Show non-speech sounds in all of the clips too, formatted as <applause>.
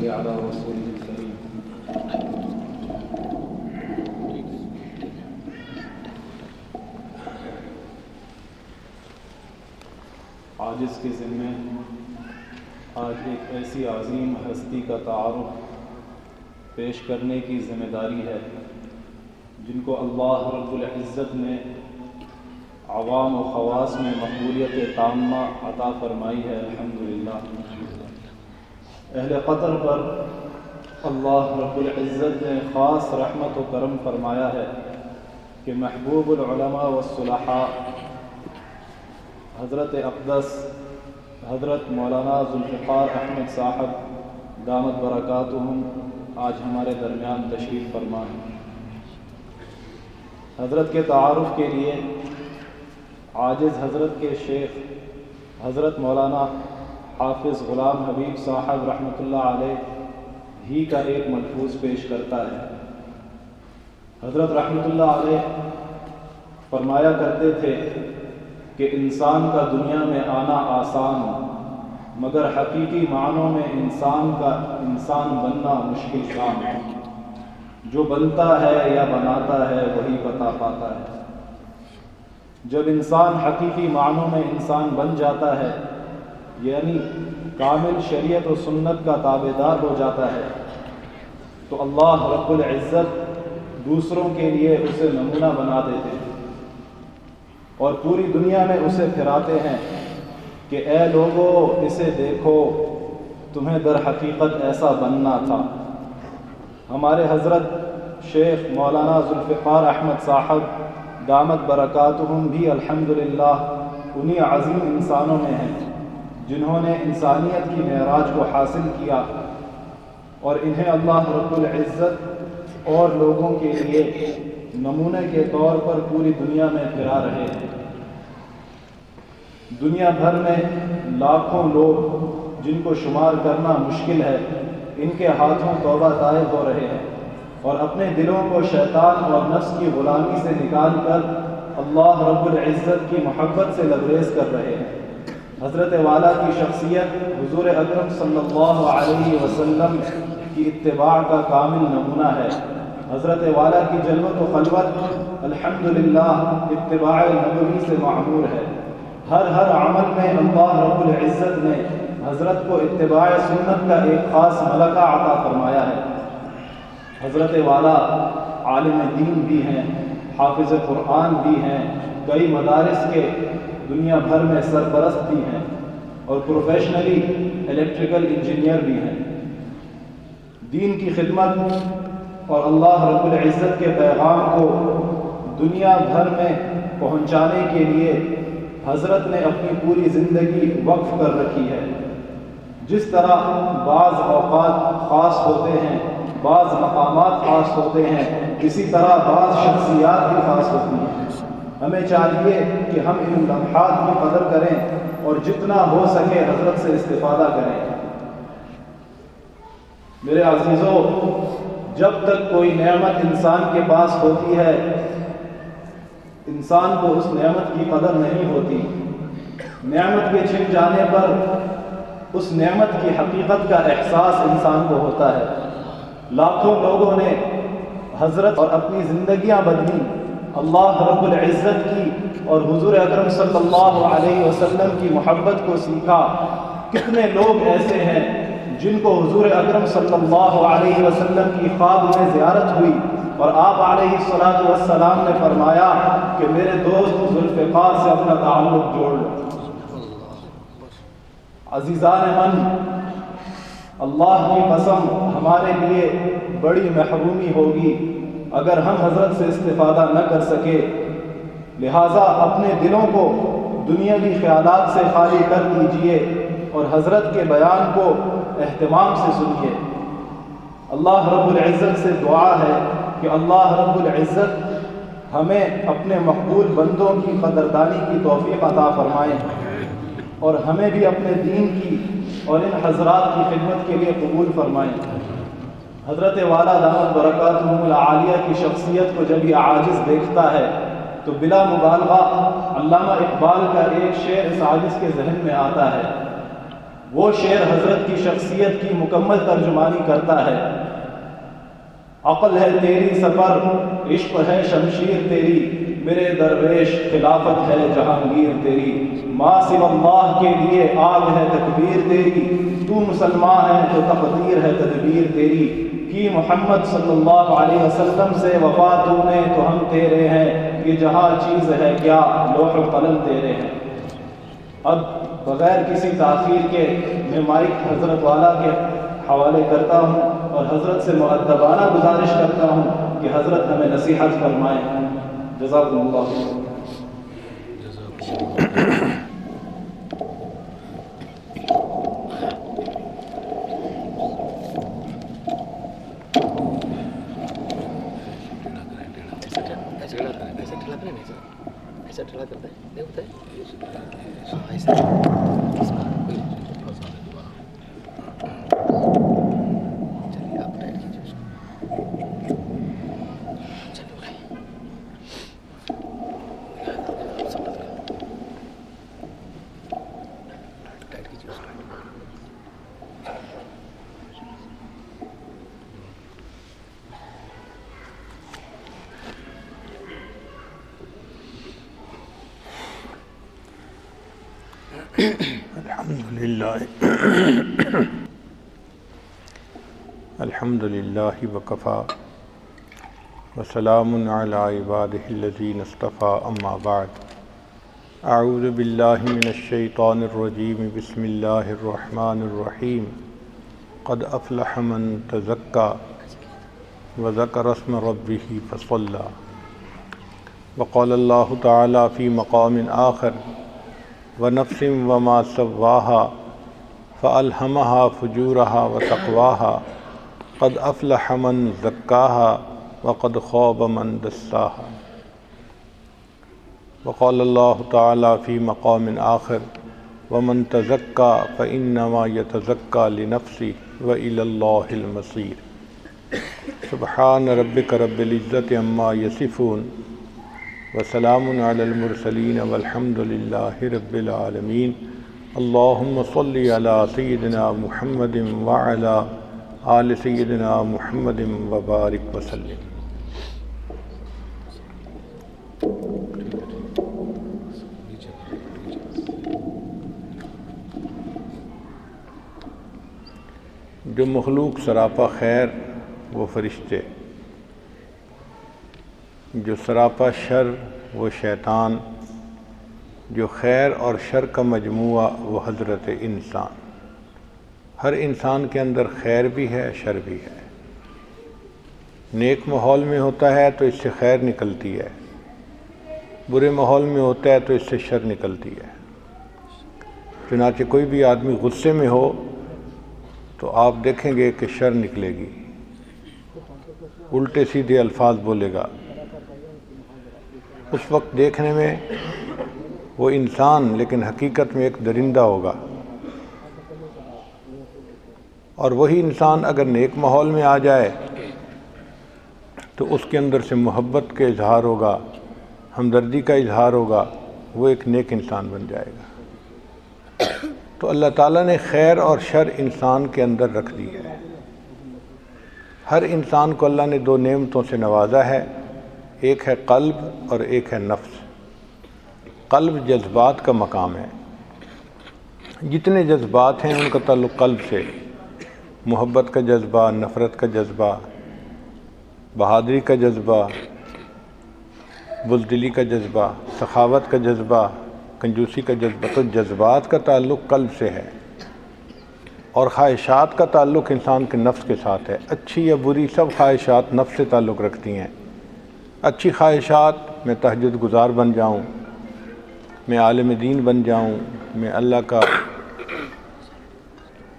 صل على رسوله الكريم عاجز کے ذمے آج ایک ایسی عظیم ہستی کا تعارف پیش کرنے کی ذمہ داری ہے، جن کو اللہ رب العزت نے عوام و خواص میں مقبولیت تامہ عطا فرمائی ہے۔ الحمدللہ۔ اہل قطر پر اللہ رب العزت نے خاص رحمت و کرم فرمایا ہے کہ محبوب العلماء والصلحاء، حضرت اقدس، حضرت مولانا ذوالفقار احمد صاحب، دامت برکاتہم، آج ہمارے درمیان تشریف فرما ہے حضرت کے تعارف کے لیے عاجز حضرت کے شیخ، حضرت مولانا حافظ غلام حبیب صاحب رحمۃ اللہ علیہ ہی کا ایک ملفوظ پیش کرتا ہے۔ حضرت رحمۃ اللہ علیہ فرمایا کرتے تھے کہ انسان کا دنیا میں آنا آسان، مگر حقیقی معنوں میں انسان کا انسان بننا مشکل کام ہے۔ جو بنتا ہے یا بناتا ہے وہی بتا پاتا ہے۔ جب انسان حقیقی معنوں میں انسان بن جاتا ہے یعنی کامل شریعت و سنت کا تابے دار ہو جاتا ہے۔ تو اللہ رب العزت دوسروں کے لیے اسے نمونہ بنا دیتے ہیں۔ اور پوری دنیا میں اسے پھراتے ہیں کہ اے لوگوں اسے دیکھو، تمہیں در حقیقت ایسا بننا تھا۔ ہمارے حضرت شیخ مولانا ذوالفقار احمد صاحب، دامت برکاتہم بھی الحمدللہ، انہی عظیم انسانوں میں ہیں۔ جنہوں نے انسانیت کی معراج کو حاصل کیا اور انہیں اللہ رب العزت اور لوگوں کے لیے نمونے کے طور پر پوری دنیا میں پھرا رہے ہیں۔ دنیا بھر میں لاکھوں لوگ جن کو شمار کرنا مشکل ہے، ان کے ہاتھوں توبہ طائب ہو رہے ہیں۔ اور اپنے دلوں کو شیطان اور نفس کی غلامی سے نکال کر اللہ رب العزت کی محبت سے لبریز کر رہے ہیں۔ حضرت والا کی شخصیت حضور اکرم صلی اللہ علیہ وسلم کی اتباع کا کامل نمونہ ہے۔ حضرت والا کی جلوت و خلوت الحمدللہ اتباع نبوی سے معمور ہے۔ ہر ہر عمل میں اللہ رب العزت نے حضرت کو اتباع سنت کا ایک خاص ملکہ عطا فرمایا ہے۔ حضرت والا عالم دین بھی ہیں، حافظ قرآن بھی ہیں، کئی مدارس کے دنیا بھر میں سرپرست بھی ہیں اور پروفیشنلی الیکٹریکل انجینئر بھی ہیں۔ دین کی خدمت اور اللہ رب العزت کے پیغام کو دنیا بھر میں پہنچانے کے لیے حضرت نے اپنی پوری زندگی وقف کر رکھی ہے۔ جس طرح بعض اوقات خاص ہوتے ہیں، بعض مقامات خاص ہوتے ہیں، اسی طرح بعض شخصیات بھی خاص ہوتی ہیں۔ ہمیں چاہیے کہ ہم ان لمحات کی قدر کریں اور جتنا ہو سکے حضرت سے استفادہ کریں۔ میرے عزیزوں جب تک کوئی نعمت انسان کے پاس ہوتی ہے، انسان کو اس نعمت کی قدر نہیں ہوتی۔ نعمت کے چھن جانے پر اس نعمت کی حقیقت کا احساس انسان کو ہوتا ہے۔ لاکھوں لوگوں نے حضرت اور اپنی زندگیاں بدلی۔ اللہ رب العزت کی اور حضور اکرم صلی اللہ علیہ وسلم کی محبت کو سیکھا۔ کتنے لوگ ایسے ہیں جن کو حضور اکرم صلی اللہ علیہ وسلم کی خواب میں زیارت ہوئی اور آپ علیہ السلاۃ والسلام نے فرمایا کہ میرے دوست ذوالفقار سے اپنا تعلق جوڑ لو۔ عزیزان من، اللہ کی قسم ہمارے لیے بڑی محرومی ہوگی۔ اگر ہم حضرت سے استفادہ نہ کر سکے، لہٰذا اپنے دلوں کو دنیاوی خیالات سے خالی کر دیجیے اور حضرت کے بیان کو اہتمام سے سنیے۔ اللہ رب العزت سے دعا ہے کہ اللہ رب العزت ہمیں اپنے مقبول بندوں کی قدردانی کی توفیق عطا فرمائیں اور ہمیں بھی اپنے دین کی اور ان حضرات کی خدمت کے لیے قبول فرمائیں حضرت والا دامت برکات العالیہ کی شخصیت کو جب یہ عاجز دیکھتا ہے، تو بلا مبالغہ علامہ اقبال کا ایک شعر اس عاجز کے ذہن میں آتا ہے۔ وہ شعر حضرت کی شخصیت کی مکمل ترجمانی کرتا ہے۔ عقل ہے تیری سفر، عشق ہے شمشیر تیری، میرے درویش خلافت ہے جہانگیر تیری۔ ماں سو اللہ کے لیے آگ ہے تکبیر تیری، تو مسلمان ہے تو تقدیر ہے تدبیر تیری۔ کی محمد صلی اللہ علیہ وسلم سے وفا تو نے تو ہم تیرے ہیں، یہ جہاں چیز ہے، کیا لوح قلم تیرے ہیں۔ اب بغیر کسی تاخیر کے میں مائک حضرت والا کے حوالے کرتا ہوں اور حضرت سے معدبانہ گزارش کرتا ہوں کہ حضرت ہمیں نصیحت فرمائیں جزاکم اللہ ایسا ٹھڑا کرتا ہے نہیں ہوتا ہے ایسا الحمد لله الحمد لله وكفى وسلام على عباده الذين اصطفى أما بعد۔ أعوذ بالله من الشيطان الرجيم بسم الله الرحمن الرحيم قد أفلح من تزكى وذكر اسم ربه فصلى وقال الله تعالى في مقام آخر، ونفس وما سواها، فألهمها فجورها وتقواها۔ قد أفلح من زكاها وقد خاب من دساها وقال الله تعالى في مقام آخر، ومن تزكى فإنما يتزكى لنفسه وإلى الله المصير سبحان ربك رب العزة عما يصفون وسلام على المرسلين والحمد لله رب العالمين اللهم صل على سيدنا محمد وعلى آل سيدنا محمد وبارك وسلم۔ جو مخلوق سراپا خیر، وہ فرشتے۔ جو سراپا شر، وہ شیطان۔ جو خیر اور شر کا مجموعہ، وہ حضرت انسان۔ ہر انسان کے اندر خیر بھی ہے، شر بھی ہے۔ نیک ماحول میں ہوتا ہے تو اس سے خیر نکلتی ہے۔ برے ماحول میں ہوتا ہے تو اس سے شر نکلتی ہے۔ چنانچہ کوئی بھی آدمی غصے میں ہو تو آپ دیکھیں گے کہ شر نکلے گی۔ الٹے سیدھے الفاظ بولے گا۔ اس وقت دیکھنے میں وہ انسان لیکن حقیقت میں ایک درندہ ہوگا۔ اور وہی انسان اگر نیک ماحول میں آ جائے تو اس کے اندر سے محبت کے اظہار ہوگا، ہمدردی کا اظہار ہوگا، وہ ایک نیک انسان بن جائے گا۔ تو اللہ تعالیٰ نے خیر اور شر انسان کے اندر رکھ دی ہے۔ ہر انسان کو اللہ نے دو نعمتوں سے نوازا ہے، ایک ہے قلب اور ایک ہے نفس۔ قلب جذبات کا مقام ہے۔ جتنے جذبات ہیں ان کا تعلق قلب سے۔ محبت کا جذبہ، نفرت کا جذبہ، بہادری کا جذبہ بزدلی کا جذبہ، سخاوت کا جذبہ، کنجوسی کا جذبہ، تو جذبات کا تعلق قلب سے ہے اور خواہشات کا تعلق انسان کے نفس کے ساتھ ہے۔ اچھی یا بری سب خواہشات نفس سے تعلق رکھتی ہیں۔ اچھی خواہشات میں تہجد گزار بن جاؤں، میں عالم دین بن جاؤں، میں اللہ کا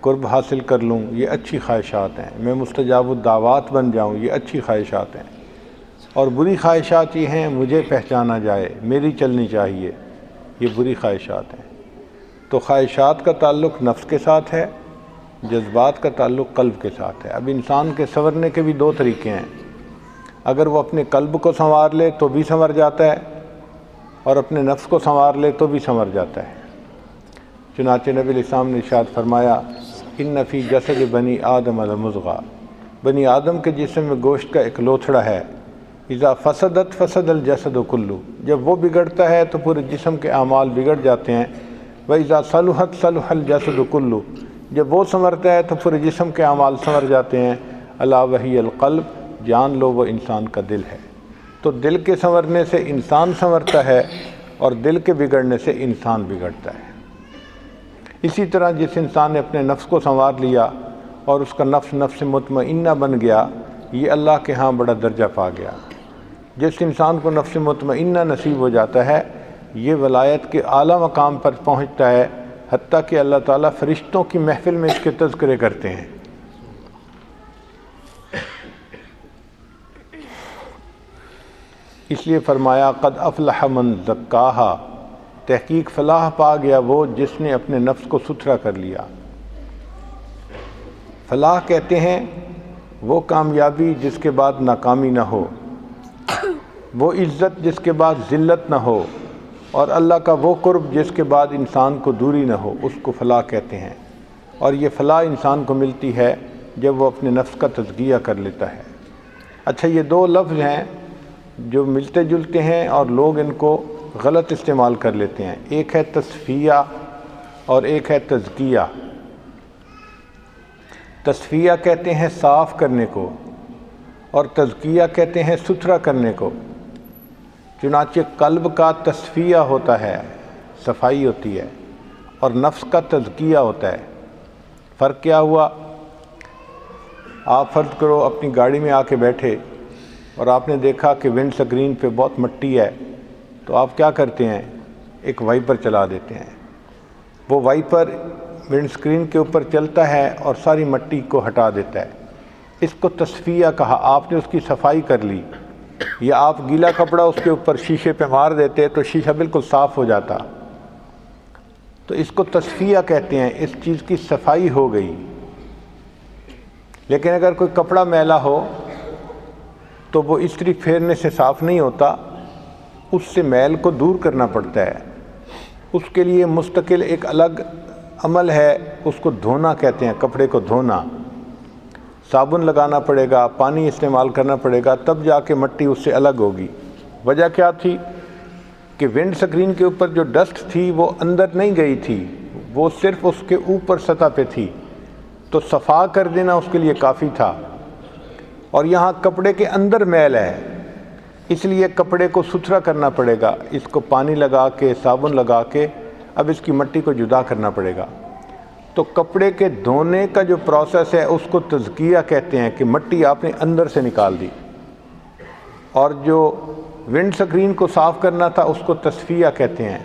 قرب حاصل کر لوں، یہ اچھی خواہشات ہیں۔ میں مستجاب الدعوات بن جاؤں، یہ اچھی خواہشات ہیں۔ اور بری خواہشات یہ ہیں، مجھے پہچانا جائے، میری چلنی چاہیے، یہ بری خواہشات ہیں۔ تو خواہشات کا تعلق نفس کے ساتھ ہے، جذبات کا تعلق قلب کے ساتھ ہے۔ اب انسان کے سنورنے کے بھی دو طریقے ہیں۔ اگر وہ اپنے قلب کو سنوار لے تو بھی سنور جاتا ہے، اور اپنے نفس کو سنوار لے تو بھی سنور جاتا ہے۔ چنانچہ نبی الاسلام نے ارشاد فرمایا ان نفی جسد بنی آدم المزغا۔ بنی آدم کے جسم میں گوشت کا ایک لوتھڑا ہے۔ اذا فسدت فسد الجسد و کلو۔ جب وہ بگڑتا ہے تو پورے جسم کے اعمال بگڑ جاتے ہیں۔ وہ اذا صلحت صلح الجسد و کلو۔ جب وہ سنورتا ہے تو پورے جسم کے اعمال سنور جاتے ہیں۔ اللہ وحی القلب۔ جان لو وہ انسان کا دل ہے۔ تو دل کے سنورنے سے انسان سنورتا ہے اور دل کے بگڑنے سے انسان بگڑتا ہے۔ اسی طرح جس انسان نے اپنے نفس کو سنوار لیا اور اس کا نفس نفس مطمئنہ بن گیا، یہ اللہ کے ہاں بڑا درجہ پا گیا۔ جس انسان کو نفس مطمئنہ نصیب ہو جاتا ہے، یہ ولایت کے اعلیٰ مقام پر پہنچتا ہے، حتیٰ کہ اللہ تعالیٰ فرشتوں کی محفل میں اس کے تذکرے کرتے ہیں۔ اس لیے فرمایا، قد افلح من زکاہا تحقیق فلاح پا گیا وہ جس نے اپنے نفس کو ستھرا کر لیا۔ فلاح کہتے ہیں وہ کامیابی جس کے بعد ناکامی نہ ہو۔ وہ عزت جس کے بعد ذلت نہ ہو۔ اور اللہ کا وہ قرب جس کے بعد انسان کو دوری نہ ہو، اس کو فلاح کہتے ہیں۔ اور یہ فلاح انسان کو ملتی ہے جب وہ اپنے نفس کا تزکیہ کر لیتا ہے۔ اچھا یہ دو لفظ ہیں جو ملتے جلتے ہیں اور لوگ ان کو غلط استعمال کر لیتے ہیں۔ ایک ہے تصفیہ اور ایک ہے تزکیہ۔ تصفیہ کہتے ہیں صاف کرنے کو اور تزکیہ کہتے ہیں ستھرا کرنے کو۔ چنانچہ قلب کا تصفیہ ہوتا ہے، صفائی ہوتی ہے اور نفس کا تزکیہ ہوتا ہے۔ فرق کیا ہوا؟ آپ فرض کرو اپنی گاڑی میں آ کے بیٹھے اور آپ نے دیکھا کہ ونڈ سکرین پہ بہت مٹی ہے۔ تو آپ کیا کرتے ہیں؟ ایک وائپر چلا دیتے ہیں۔ وہ وائپر ونڈ سکرین کے اوپر چلتا ہے اور ساری مٹی کو ہٹا دیتا ہے۔ اس کو تصفیہ کہا، آپ نے اس کی صفائی کر لی۔ یا آپ گیلا کپڑا اس کے اوپر شیشے پہ مار دیتے تو شیشہ بالکل صاف ہو جاتا۔ تو اس کو تصفیہ کہتے ہیں، اس چیز کی صفائی ہو گئی۔ لیکن اگر کوئی کپڑا میلا ہو تو وہ استری پھیرنے سے صاف نہیں ہوتا۔ اس سے میل کو دور کرنا پڑتا ہے۔ اس کے لیے مستقل ایک الگ عمل ہے، اس کو دھونا کہتے ہیں، کپڑے کو دھونا۔ صابن لگانا پڑے گا، پانی استعمال کرنا پڑے گا، تب جا کے مٹی اس سے الگ ہوگی۔ وجہ کیا تھی؟ کہ ونڈ سکرین کے اوپر جو ڈسٹ تھی، وہ اندر نہیں گئی تھی۔ وہ صرف اس کے اوپر سطح پہ تھی۔ تو صفا کر دینا اس کے لیے کافی تھا۔ اور یہاں کپڑے کے اندر میل ہے۔ اس لیے کپڑے کو ستھرا کرنا پڑے گا۔ اس کو پانی لگا کے، صابن لگا کے اب اس کی مٹی کو جدا کرنا پڑے گا۔ تو کپڑے کے دھونے کا جو پروسیس ہے، اس کو تزکیہ کہتے ہیں کہ مٹی آپ نے اندر سے نکال دی۔ اور جو ونڈ سکرین کو صاف کرنا تھا، اس کو تصفیہ کہتے ہیں۔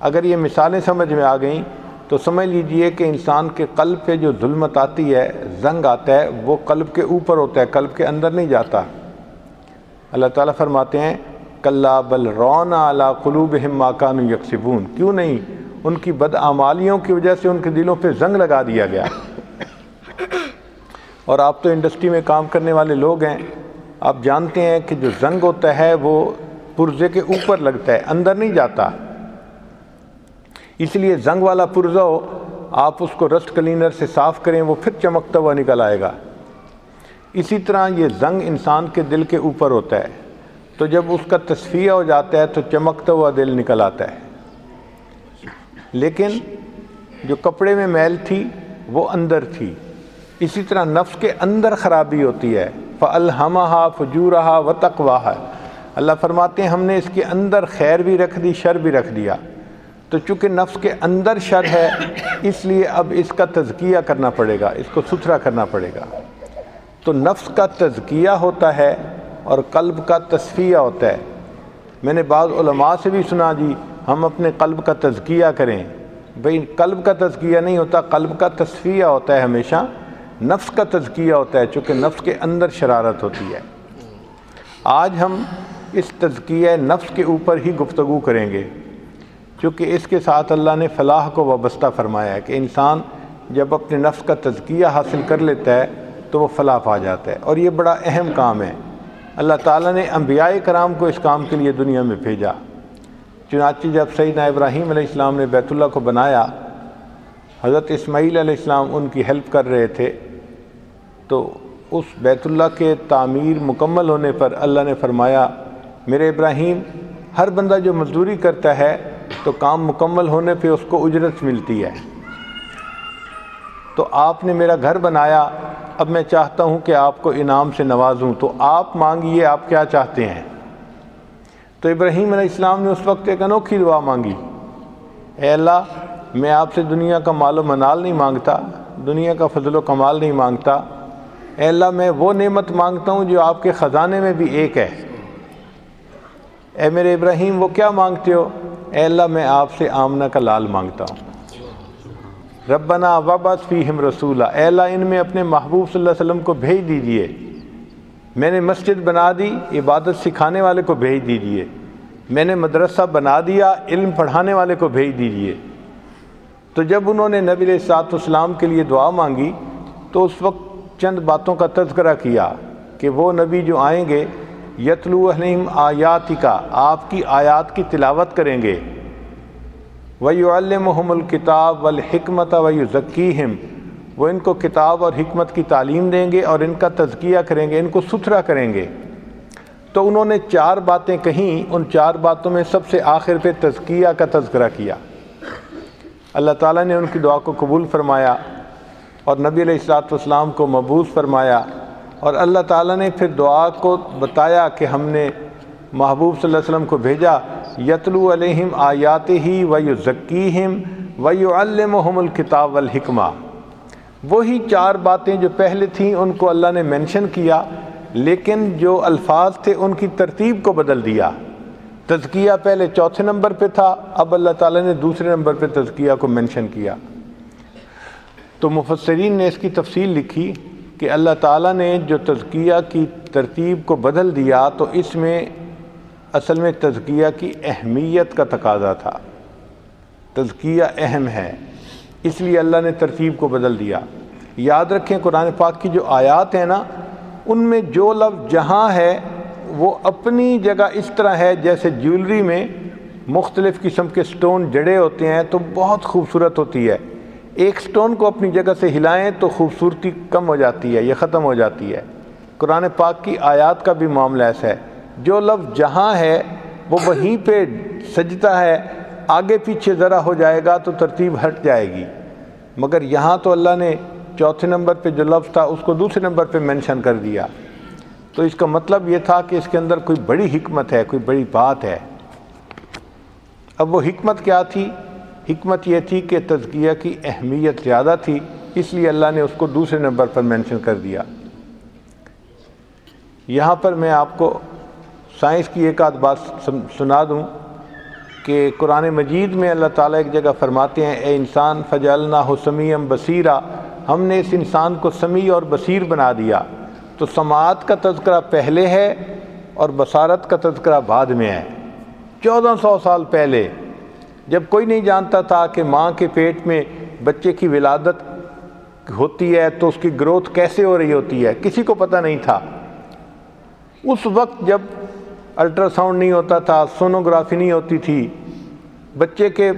اگر یہ مثالیں سمجھ میں آ گئیں، تو سمجھ لیجیے کہ انسان کے قلب پہ جو ظلمت آتی ہے، زنگ آتا ہے، وہ قلب کے اوپر ہوتا ہے، قلب کے اندر نہیں جاتا۔ اللہ تعالیٰ فرماتے ہیں، کلّا بل رونا اعلیٰ قلوب ماکان یکسبون. کیوں نہیں؟ ان کی بدعمالیوں کی وجہ سے ان کے دلوں پہ زنگ لگا دیا گیا۔ اور آپ تو انڈسٹری میں کام کرنے والے لوگ ہیں۔ آپ جانتے ہیں کہ جو زنگ ہوتا ہے، وہ پرزے کے اوپر لگتا ہے، اندر نہیں جاتا۔ اس لیے زنگ والا پرزہ ہو، آپ اس کو رسٹ کلینر سے صاف کریں، وہ پھر چمکتا ہوا نکل آئے گا۔ اسی طرح یہ زنگ انسان کے دل کے اوپر ہوتا ہے۔ تو جب اس کا تصفیہ ہو جاتا ہے تو چمکتا ہوا دل نکل آتا ہے۔ لیکن جو کپڑے میں میل تھی وہ اندر تھی۔ اسی طرح نفس کے اندر خرابی ہوتی ہے۔ فَأَلْحَمَهَا فُجُورَهَا وَتَقْوَاهَا۔ اللہ فرماتے ہیں، ہم نے اس کے اندر خیر بھی رکھ دی، شر بھی رکھ دیا۔ تو چونکہ نفس کے اندر شر ہے، اس لیے اب اس کا تزکیہ کرنا پڑے گا، اس کو ستھرا کرنا پڑے گا۔ تو نفس کا تزکیہ ہوتا ہے اور قلب کا تصفیہ ہوتا ہے۔ میں نے بعض علماء سے بھی سنا جی ہم اپنے قلب کا تزکیہ کریں۔ بھئی قلب کا تزکیہ نہیں ہوتا، قلب کا تصفیہ ہوتا ہے ہمیشہ۔ نفس کا تزکیہ ہوتا ہے، چونکہ نفس کے اندر شرارت ہوتی ہے۔ آج ہم اس تزکیہ نفس کے اوپر ہی گفتگو کریں گے۔ چونکہ اس کے ساتھ اللہ نے فلاح کو وابستہ فرمایا ہے کہ انسان جب اپنے نفس کا تزکیہ حاصل کر لیتا ہے تو وہ فلاح پا جاتا ہے اور یہ بڑا اہم کام ہے۔ اللہ تعالیٰ نے انبیاء کرام کو اس کام کے لیے دنیا میں بھیجا۔ چنانچہ جب سیدنا ابراہیم علیہ السلام نے بیت اللہ کو بنایا، حضرت اسماعیل علیہ السلام ان کی ہیلپ کر رہے تھے، تو اس بیت اللہ کے تعمیر مکمل ہونے پر اللہ نے فرمایا، میرے ابراہیم، ہر بندہ جو مزدوری کرتا ہے تو کام مکمل ہونے پہ اس کو اجرت ملتی ہے۔ تو آپ نے میرا گھر بنایا، اب میں چاہتا ہوں کہ آپ کو انعام سے نوازوں۔ تو آپ مانگیے، آپ کیا چاہتے ہیں؟ تو ابراہیم علیہ السلام نے اس وقت ایک انوکھی دعا مانگی۔ اے اللہ، میں آپ سے دنیا کا مال و منال نہیں مانگتا، دنیا کا فضل و کمال نہیں مانگتا۔ اے اللہ، میں وہ نعمت مانگتا ہوں جو آپ کے خزانے میں بھی ایک ہے۔ اے میرے ابراہیم، وہ کیا مانگتے ہو؟ اے اللہ، میں آپ سے آمنہ کا لال مانگتا ہوں۔ ربنا وبس فیہم رسولہ اے اللہ، ان میں اپنے محبوب صلی اللہ علیہ وسلم کو بھیج دیجیے۔ میں نے مسجد بنا دی، عبادت سکھانے والے کو بھیج دیجیے۔ میں نے مدرسہ بنا دیا، علم پڑھانے والے کو بھیج دیجیے۔ تو جب انہوں نے نبی علیہ سات اسلام کے لیے دعا مانگی، تو اس وقت چند باتوں کا تذکرہ کیا کہ وہ نبی جو آئیں گے، یتلو علیہم آیاتی کا آپ کی آیات کی تلاوت کریں گے۔ ویو الم الکتاب والحکمت ویو ذکیم وہ ان کو کتاب اور حکمت کی تعلیم دیں گے اور ان کا تزکیہ کریں گے، ان کو ستھرا کریں گے۔ تو انہوں نے چار باتیں کہیں، ان چار باتوں میں سب سے آخر پہ تزکیہ کا تذکرہ کیا۔ اللہ تعالیٰ نے ان کی دعا کو قبول فرمایا اور نبی علیہ السلاۃ والسلام کو مبوس فرمایا۔ اور اللہ تعالیٰ نے پھر دعا کو بتایا کہ ہم نے محبوب صلی اللہ علیہ وسلم کو بھیجا۔ یتلو علیہم آیات ہی ویو ذکیم ویو المحم الکتاب والحکمہ۔ وہی چار باتیں جو پہلے تھیں، ان کو اللہ نے مینشن کیا، لیکن جو الفاظ تھے، ان کی ترتیب کو بدل دیا۔ تزکیہ پہلے چوتھے نمبر پہ تھا، اب اللہ تعالیٰ نے دوسرے نمبر پہ تزکیہ کو مینشن کیا۔ تو مفسرین نے اس کی تفصیل لکھی کہ اللہ تعالیٰ نے جو تزکیہ کی ترتیب کو بدل دیا، تو اس میں اصل میں تزکیہ کی اہمیت کا تقاضا تھا۔ تزکیہ اہم ہے، اس لیے اللہ نے ترتیب کو بدل دیا۔ یاد رکھیں قرآن پاک کی جو آیات ہیں نا، ان میں جو لفظ جہاں ہے، وہ اپنی جگہ اس طرح ہے جیسے جیولری میں مختلف قسم کے سٹون جڑے ہوتے ہیں تو بہت خوبصورت ہوتی ہے۔ ایک سٹون کو اپنی جگہ سے ہلائیں تو خوبصورتی کم ہو جاتی ہے، یہ ختم ہو جاتی ہے۔ قرآن پاک کی آیات کا بھی معاملہ ایسا ہے۔ جو لفظ جہاں ہے، وہ وہیں پہ سجتا ہے، آگے پیچھے ذرا ہو جائے گا تو ترتیب ہٹ جائے گی۔ مگر یہاں تو اللہ نے چوتھے نمبر پہ جو لفظ تھا، اس کو دوسرے نمبر پہ مینشن کر دیا۔ تو اس کا مطلب یہ تھا کہ اس کے اندر کوئی بڑی حکمت ہے، کوئی بڑی بات ہے۔ اب وہ حکمت کیا تھی؟ حکمت یہ تھی کہ تزکیہ کی اہمیت زیادہ تھی، اس لیے اللہ نے اس کو دوسرے نمبر پر مینشن کر دیا۔ یہاں پر میں آپ کو سائنس کی ایک آدھ بات سنا دوں کہ قرآن مجید میں اللہ تعالیٰ ایک جگہ فرماتے ہیں، اے انسان فجلنا ہو سمیم بصیرہ ہم نے اس انسان کو سمیع اور بصیر بنا دیا۔ تو سماعت کا تذکرہ پہلے ہے اور بصارت کا تذکرہ بعد میں ہے۔ چودہ سو سال پہلے، جب کوئی نہیں جانتا تھا کہ ماں کے پیٹ میں بچے کی ولادت ہوتی ہے، تو اس کی گروتھ کیسے ہو رہی ہوتی ہے؟ کسی کو پتہ نہیں تھا۔ اس وقت جب الٹرا ساؤنڈ نہیں ہوتا تھا، سونوگرافی نہیں ہوتی تھی۔ بچے کے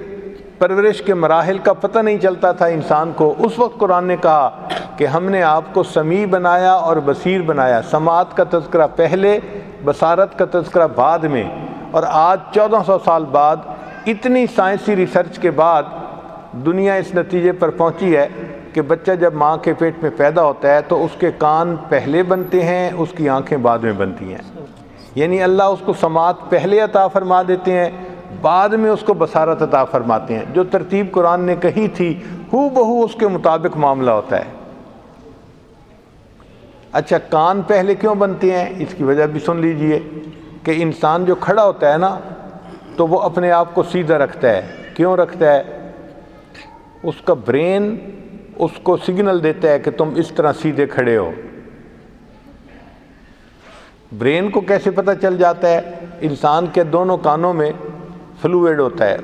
پرورش کے مراحل کا پتہ نہیں چلتا تھا انسان کو۔ اس وقت قرآن نے کہا کہ ہم نے آپ کو سمیع بنایا اور بصیر بنایا۔ سماعت کا تذکرہ پہلے، بصارت کا تذکرہ بعد میں۔ اور آج چودہ سو سال بعد اتنی سائنسی ریسرچ کے بعد دنیا اس نتیجے پر پہنچی ہے کہ بچہ جب ماں کے پیٹ میں پیدا ہوتا ہے تو اس کے کان پہلے بنتے ہیں، اس کی آنکھیں بعد میں بنتی ہیں۔ یعنی اللہ اس کو سماعت پہلے عطا فرما دیتے ہیں، بعد میں اس کو بصارت عطا فرماتے ہیں۔ جو ترتیب قرآن نے کہی تھی، ہو بہو اس کے مطابق معاملہ ہوتا ہے۔ اچھا کان پہلے کیوں بنتے ہیں؟ اس کی وجہ بھی سن لیجیے کہ انسان جو کھڑا ہوتا ہے نا، تو وہ اپنے آپ کو سیدھا رکھتا ہے۔ کیوں رکھتا ہے؟ اس کا برین اس کو سگنل دیتا ہے کہ تم اس طرح سیدھے کھڑے ہو۔ برین کو کیسے پتہ چل جاتا ہے؟ انسان کے دونوں کانوں میں فلوئڈ ہوتا ہے،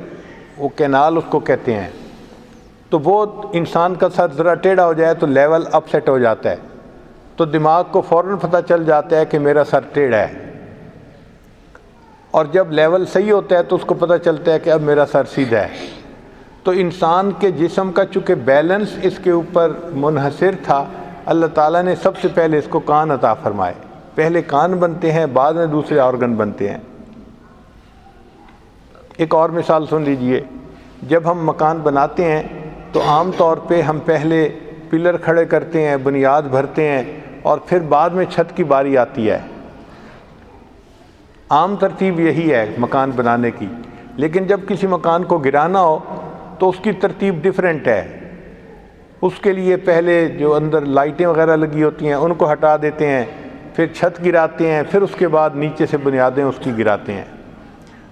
وہ کینال اس کو کہتے ہیں۔ تو وہ انسان کا سر ذرا ٹیڑھا ہو جائے تو لیول اپ سیٹ ہو جاتا ہے۔ تو دماغ کو فوراً پتہ چل جاتا ہے کہ میرا سر ٹیڑھا ہے۔ اور جب لیول صحیح ہوتا ہے تو اس کو پتہ چلتا ہے کہ اب میرا سر سیدھا ہے۔ تو انسان کے جسم کا چونکہ بیلنس اس کے اوپر منحصر تھا، اللہ تعالیٰ نے سب سے پہلے اس کو کان عطا فرمائے۔ پہلے کان بنتے ہیں، بعد میں دوسرے آرگن بنتے ہیں۔ ایک اور مثال سن لیجیے، جب ہم مکان بناتے ہیں تو عام طور پہ ہم پہلے پلر کھڑے کرتے ہیں، بنیاد بھرتے ہیں اور پھر بعد میں چھت کی باری آتی ہے۔ عام ترتیب یہی ہے مکان بنانے کی۔ لیکن جب کسی مکان کو گرانا ہو تو اس کی ترتیب ڈیفرنٹ ہے۔ اس کے لیے پہلے جو اندر لائٹیں وغیرہ لگی ہوتی ہیں، ان کو ہٹا دیتے ہیں۔ پھر چھت گراتے ہیں، پھر اس کے بعد نیچے سے بنیادیں اس کی گراتے ہیں۔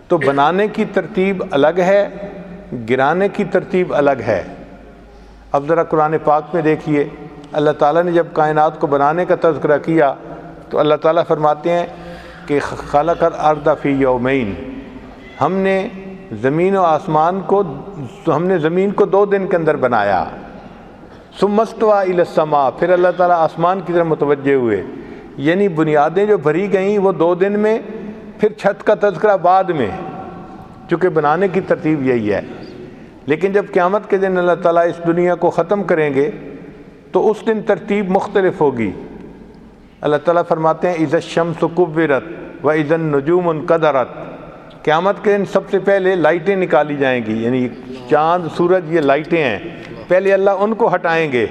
تو بنانے کی ترتیب الگ ہے، گرانے کی ترتیب الگ ہے۔ اب ذرا قرآن پاک میں دیکھیے، اللہ تعالیٰ نے جب کائنات کو بنانے کا تذکرہ کیا، تو اللہ تعالیٰ فرماتے ہیں کہ خلق الارض فی یومین۔ ہم نے زمین و آسمان کو ہم نے زمین کو دو دن کے اندر بنایا۔ سمستوا السما پھر اللہ تعالیٰ آسمان کی طرف متوجہ ہوئے۔ یعنی بنیادیں جو بھری گئیں وہ دو دن میں، پھر چھت کا تذکرہ بعد میں، چونکہ بنانے کی ترتیب یہی ہے۔ لیکن جب قیامت کے دن اللہ تعالیٰ اس دنیا کو ختم کریں گے، تو اس دن ترتیب مختلف ہوگی۔ اللہ تعالیٰ فرماتے ہیں عزت شمس قبرت و عزن نجوم قدرت قیامت کے دن سب سے پہلے لائٹیں نکالی جائیں گی۔ یعنی چاند، سورج، یہ لائٹیں ہیں۔ پہلے اللہ ان کو ہٹائیں گے۔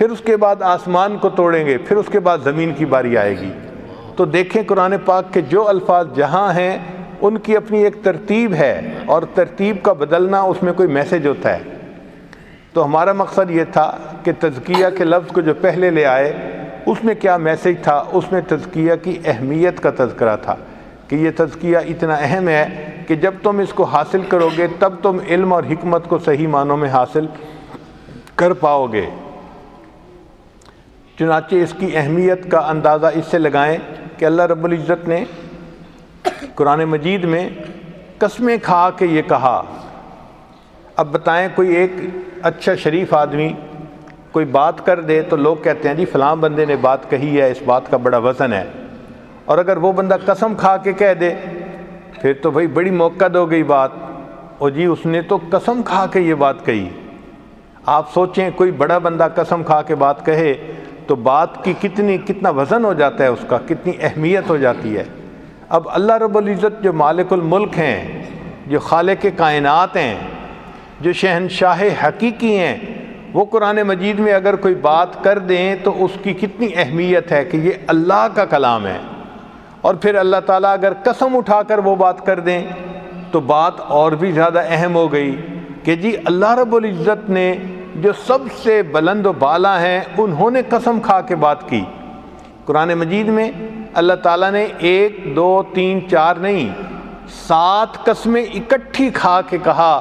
پھر اس کے بعد آسمان کو توڑیں گے، پھر اس کے بعد زمین کی باری آئے گی۔ تو دیکھیں قرآن پاک کے جو الفاظ جہاں ہیں، ان کی اپنی ایک ترتیب ہے اور ترتیب کا بدلنا اس میں کوئی میسج ہوتا ہے۔ تو ہمارا مقصد یہ تھا کہ تزکیہ کے لفظ کو جو پہلے لے آئے، اس میں کیا میسج تھا؟ اس میں تزکیہ کی اہمیت کا تذکرہ تھا کہ یہ تزکیہ اتنا اہم ہے کہ جب تم اس کو حاصل کرو گے، تب تم علم اور حکمت کو صحیح معنوں میں حاصل کر پاؤ گے۔ چنانچہ اس کی اہمیت کا اندازہ اس سے لگائیں کہ اللہ رب العزت نے قرآن مجید میں قسمیں کھا کے یہ کہا۔ اب بتائیں کوئی ایک اچھا شریف آدمی کوئی بات کر دے تو لوگ کہتے ہیں جی فلاں بندے نے بات کہی ہے، اس بات کا بڑا وزن ہے۔ اور اگر وہ بندہ قسم کھا کے کہہ دے، پھر تو بھائی بڑی موقع ہو گئی بات۔ اور جی اس نے تو قسم کھا کے یہ بات کہی۔ آپ سوچیں کوئی بڑا بندہ قسم کھا کے بات کہے تو بات کی کتنی کتنا وزن ہو جاتا ہے اس کا، کتنی اہمیت ہو جاتی ہے۔ اب اللہ رب العزت جو مالک الملک ہیں، جو خالق کائنات ہیں، جو شہنشاہ حقیقی ہیں، وہ قرآن مجید میں اگر کوئی بات کر دیں تو اس کی کتنی اہمیت ہے کہ یہ اللہ کا کلام ہے۔ اور پھر اللہ تعالیٰ اگر قسم اٹھا کر وہ بات کر دیں تو بات اور بھی زیادہ اہم ہو گئی کہ جی اللہ رب العزت نے جو سب سے بلند و بالا ہیں، انہوں نے قسم کھا کے بات کی۔ قرآن مجید میں اللہ تعالیٰ نے ایک، دو، تین، چار نہیں، سات قسمیں اکٹھی کھا کے کہا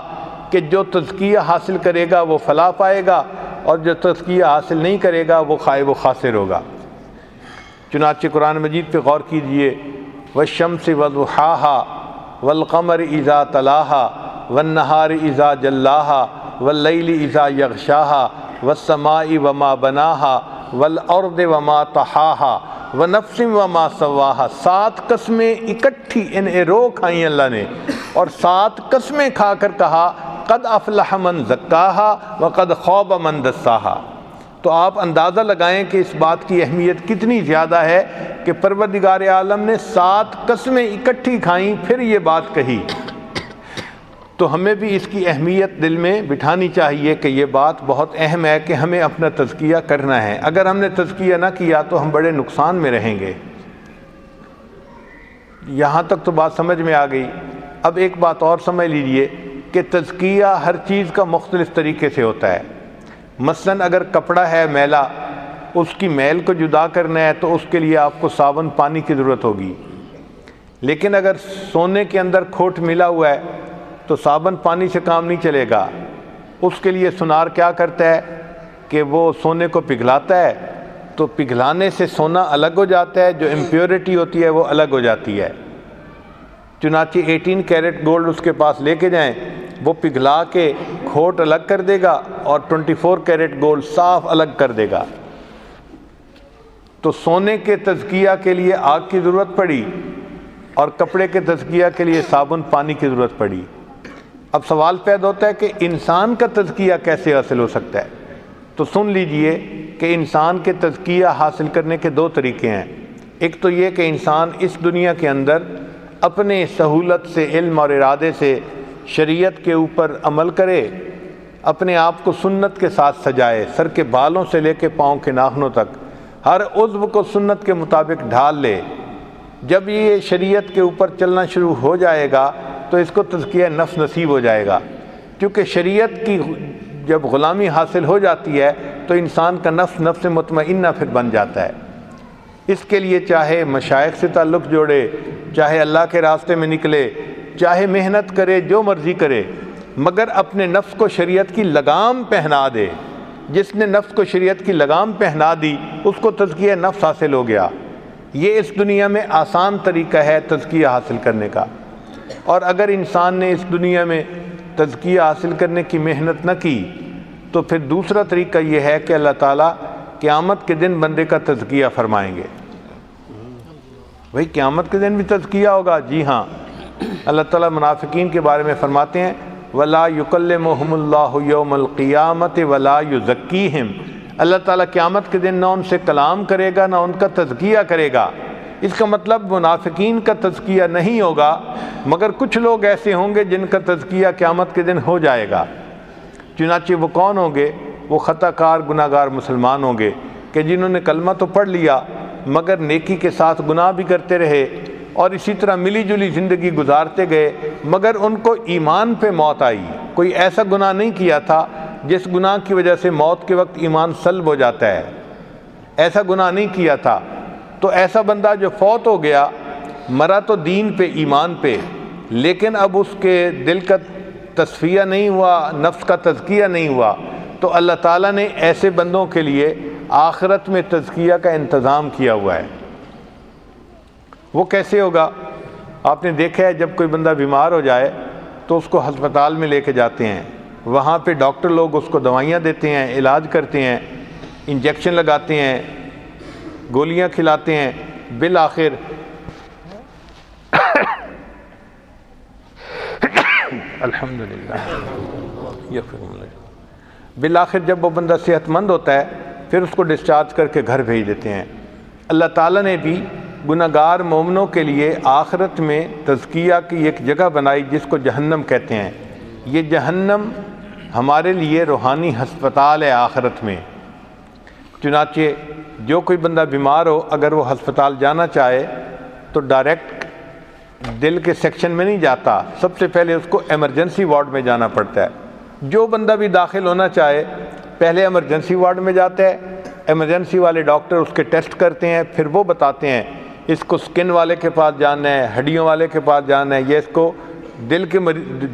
کہ جو تزکیہ حاصل کرے گا وہ فلاح پائے گا اور جو تزکیہ حاصل نہیں کرے گا وہ خائے و خاصر ہوگا۔ چنانچہ قرآن مجید پہ غور کیجیے و شمس وضحاہا والقمر اذا تلاہا والنہار اذا جلاہا واللیل اذا یغشاہا والسماء وما بناہا والارض وما طحاہا ونفس وما سواہا سات قسمیں اکٹھی، ان رو کھائیں اللہ نے۔ اور سات قسمیں کھا کر کہا، قد افلح من زکاہا وقد خوب من دساہا۔ تو آپ اندازہ لگائیں کہ اس بات کی اہمیت کتنی زیادہ ہے کہ پروردگار عالم نے سات قسمیں اکٹھی کھائیں، پھر یہ بات کہی۔ تو ہمیں بھی اس کی اہمیت دل میں بٹھانی چاہیے کہ یہ بات بہت اہم ہے کہ ہمیں اپنا تزکیہ کرنا ہے۔ اگر ہم نے تزکیہ نہ کیا تو ہم بڑے نقصان میں رہیں گے۔ یہاں تک تو بات سمجھ میں آ گئی۔ اب ایک بات اور سمجھ لیجیے کہ تزکیہ ہر چیز کا مختلف طریقے سے ہوتا ہے۔ مثلا اگر کپڑا ہے میلا، اس کی میل کو جدا کرنا ہے تو اس کے لیے آپ کو صابن پانی کی ضرورت ہوگی۔ لیکن اگر سونے کے اندر کھوٹ ملا ہوا ہے تو صابن پانی سے کام نہیں چلے گا۔ اس کے لیے سنار کیا کرتا ہے کہ وہ سونے کو پگھلاتا ہے۔ تو پگھلانے سے سونا الگ ہو جاتا ہے، جو امپیورٹی ہوتی ہے وہ الگ ہو جاتی ہے۔ چنانچہ ایٹین کیرٹ گولڈ اس کے پاس لے کے جائیں، وہ پگھلا کے کھوٹ الگ کر دے گا اور ٹونٹی فور کیرٹ گولڈ صاف الگ کر دے گا۔ تو سونے کے تزکیہ کے لیے آگ کی ضرورت پڑی اور کپڑے کے تزکیہ کے لیے صابن پانی کی ضرورت پڑی۔ اب سوال پیدا ہوتا ہے کہ انسان کا تزکیہ کیسے حاصل ہو سکتا ہے؟ تو سن لیجیے کہ انسان کے تزکیہ حاصل کرنے کے دو طریقے ہیں۔ ایک تو یہ کہ انسان اس دنیا کے اندر اپنے سہولت سے، علم اور ارادے سے شریعت کے اوپر عمل کرے، اپنے آپ کو سنت کے ساتھ سجائے، سر کے بالوں سے لے کے پاؤں کے ناخنوں تک ہر عضو کو سنت کے مطابق ڈھال لے۔ جب یہ شریعت کے اوپر چلنا شروع ہو جائے گا تو اس کو تزکیہ نفس نصیب ہو جائے گا۔ کیونکہ شریعت کی جب غلامی حاصل ہو جاتی ہے، تو انسان کا نفس نفس مطمئنہ پھر بن جاتا ہے۔ اس کے لیے چاہے مشائق سے تعلق جوڑے، چاہے اللہ کے راستے میں نکلے، چاہے محنت کرے، جو مرضی کرے، مگر اپنے نفس کو شریعت کی لگام پہنا دے۔ جس نے نفس کو شریعت کی لگام پہنا دی، اس کو تزکیہ نفس حاصل ہو گیا۔ یہ اس دنیا میں آسان طریقہ ہے تزکیہ حاصل کرنے کا۔ اور اگر انسان نے اس دنیا میں تزکیہ حاصل کرنے کی محنت نہ کی، تو پھر دوسرا طریقہ یہ ہے کہ اللہ تعالیٰ قیامت کے دن بندے کا تزکیہ فرمائیں گے۔ بھئی قیامت کے دن بھی تزکیہ ہوگا؟ جی ہاں۔ اللہ تعالیٰ منافقین کے بارے میں فرماتے ہیں، ولا یقل محم اللہ یوم القیامت ولا یزکیہم اللہ تعالیٰ قیامت کے دن نہ ان سے کلام کرے گا، نہ ان کا تزکیہ کرے گا۔ اس کا مطلب منافقین کا تزکیہ نہیں ہوگا، مگر کچھ لوگ ایسے ہوں گے جن کا تزکیہ قیامت کے دن ہو جائے گا۔ چنانچہ وہ کون ہوں گے؟ وہ خطا کار گناہ گار مسلمان ہوں گے کہ جنہوں نے کلمہ تو پڑھ لیا، مگر نیکی کے ساتھ گناہ بھی کرتے رہے اور اسی طرح ملی جلی زندگی گزارتے گئے، مگر ان کو ایمان پہ موت آئی۔ کوئی ایسا گناہ نہیں کیا تھا جس گناہ کی وجہ سے موت کے وقت ایمان سلب ہو جاتا ہے۔ ایسا گناہ نہیں کیا تھا۔ تو ایسا بندہ جو فوت ہو گیا، مرا تو دین پہ، ایمان پہ، لیکن اب اس کے دل کا تصفیہ نہیں ہوا، نفس کا تزکیہ نہیں ہوا، تو اللہ تعالیٰ نے ایسے بندوں کے لیے آخرت میں تزکیہ کا انتظام کیا ہوا ہے۔ وہ کیسے ہوگا؟ آپ نے دیکھا ہے، جب کوئی بندہ بیمار ہو جائے، تو اس کو ہسپتال میں لے کے جاتے ہیں۔ وہاں پہ ڈاکٹر لوگ اس کو دوائیاں دیتے ہیں، علاج کرتے ہیں، انجیکشن لگاتے ہیں گولیاں کھلاتے ہیں، بالآخر الحمد للہ بالآخر جب وہ بندہ صحت مند ہوتا ہے، پھر اس کو ڈسچارج کر کے گھر بھیج دیتے ہیں۔ اللہ تعالیٰ نے بھی گناہ گار مومنوں کے لیے آخرت میں تزکیہ کی ایک جگہ بنائی جس کو جہنم کہتے ہیں۔ یہ جہنم ہمارے لیے روحانی ہسپتال ہے آخرت میں۔ چنانچہ جو کوئی بندہ بیمار ہو، اگر وہ ہسپتال جانا چاہے تو ڈائریکٹ دل کے سیکشن میں نہیں جاتا۔ سب سے پہلے اس کو ایمرجنسی وارڈ میں جانا پڑتا ہے۔ جو بندہ بھی داخل ہونا چاہے، پہلے ایمرجنسی وارڈ میں جاتا ہے۔ ایمرجنسی والے ڈاکٹر اس کے ٹیسٹ کرتے ہیں، پھر وہ بتاتے ہیں، اس کو سکن والے کے پاس جانا ہے، ہڈیوں والے کے پاس جانا ہے یا اس کو دل کے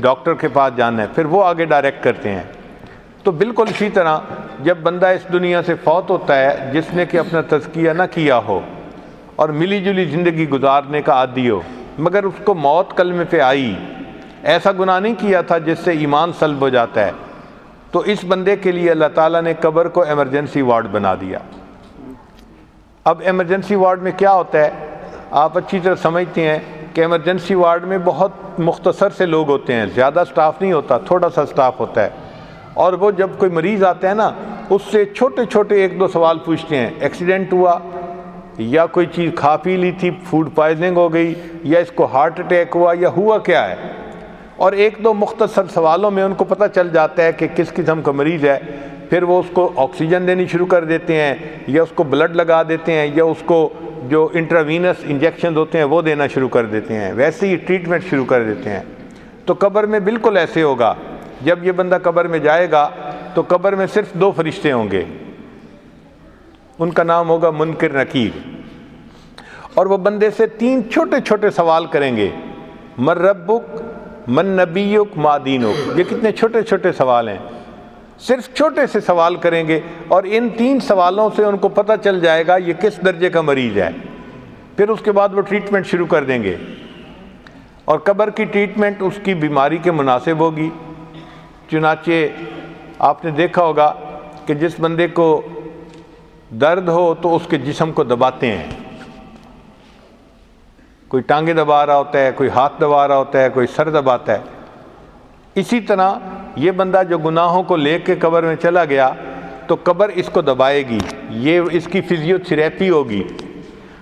ڈاکٹر کے پاس جانا ہے۔ پھر وہ آگے ڈائریکٹ کرتے ہیں۔ تو بالکل اسی طرح جب بندہ اس دنیا سے فوت ہوتا ہے، جس نے کہ اپنا تزکیہ نہ کیا ہو اور ملی جلی زندگی گزارنے کا عادی ہو، مگر اس کو موت کلمے پہ آئی۔ ایسا گناہ نہیں کیا تھا جس سے ایمان سلب ہو جاتا ہے۔ تو اس بندے کے لیے اللہ تعالیٰ نے قبر کو ایمرجنسی وارڈ بنا دیا۔ اب ایمرجنسی وارڈ میں کیا ہوتا ہے؟ آپ اچھی طرح سمجھتے ہیں کہ ایمرجنسی وارڈ میں بہت مختصر سے لوگ ہوتے ہیں، زیادہ سٹاف نہیں ہوتا، تھوڑا سا سٹاف ہوتا ہے۔ اور وہ جب کوئی مریض آتا ہے نا، اس سے چھوٹے چھوٹے ایک دو سوال پوچھتے ہیں۔ ایکسیڈنٹ ہوا، یا کوئی چیز کھا پی لی تھی فوڈ پوائزنگ ہو گئی، یا اس کو ہارٹ اٹیک ہوا، یا ہوا کیا ہے۔ اور ایک دو مختصر سوالوں میں ان کو پتہ چل جاتا ہے کہ کس قسم کا مریض ہے۔ پھر وہ اس کو آکسیجن دینی شروع کر دیتے ہیں، یا اس کو بلڈ لگا دیتے ہیں، یا اس کو جو انٹراوینس انجیکشن ہوتے ہیں، وہ دینا شروع کر دیتے ہیں۔ ویسے ہی ٹریٹمنٹ شروع کر دیتے ہیں۔ تو قبر میں بالکل ایسے ہوگا۔ جب یہ بندہ قبر میں جائے گا تو قبر میں صرف دو فرشتے ہوں گے۔ ان کا نام ہوگا منکر نکیر اور وہ بندے سے تین چھوٹے چھوٹے سوال کریں گے۔ مر ربک، من نبیک مادینک یہ کتنے چھوٹے چھوٹے سوال ہیں۔ صرف چھوٹے سے سوال کریں گے اور ان تین سوالوں سے ان کو پتہ چل جائے گا یہ کس درجے کا مریض ہے۔ پھر اس کے بعد وہ ٹریٹمنٹ شروع کر دیں گے۔ اور قبر کی ٹریٹمنٹ اس کی بیماری کے مناسب ہوگی۔ چنانچہ آپ نے دیکھا ہوگا کہ جس بندے کو درد ہو تو اس کے جسم کو دباتے ہیں۔ کوئی ٹانگیں دبا رہا ہوتا ہے، کوئی ہاتھ دبا رہا ہوتا ہے، کوئی سر دباتا ہے۔ اسی طرح یہ بندہ جو گناہوں کو لے کے قبر میں چلا گیا تو قبر اس کو دبائے گی۔ یہ اس کی فزیو تھراپی ہوگی۔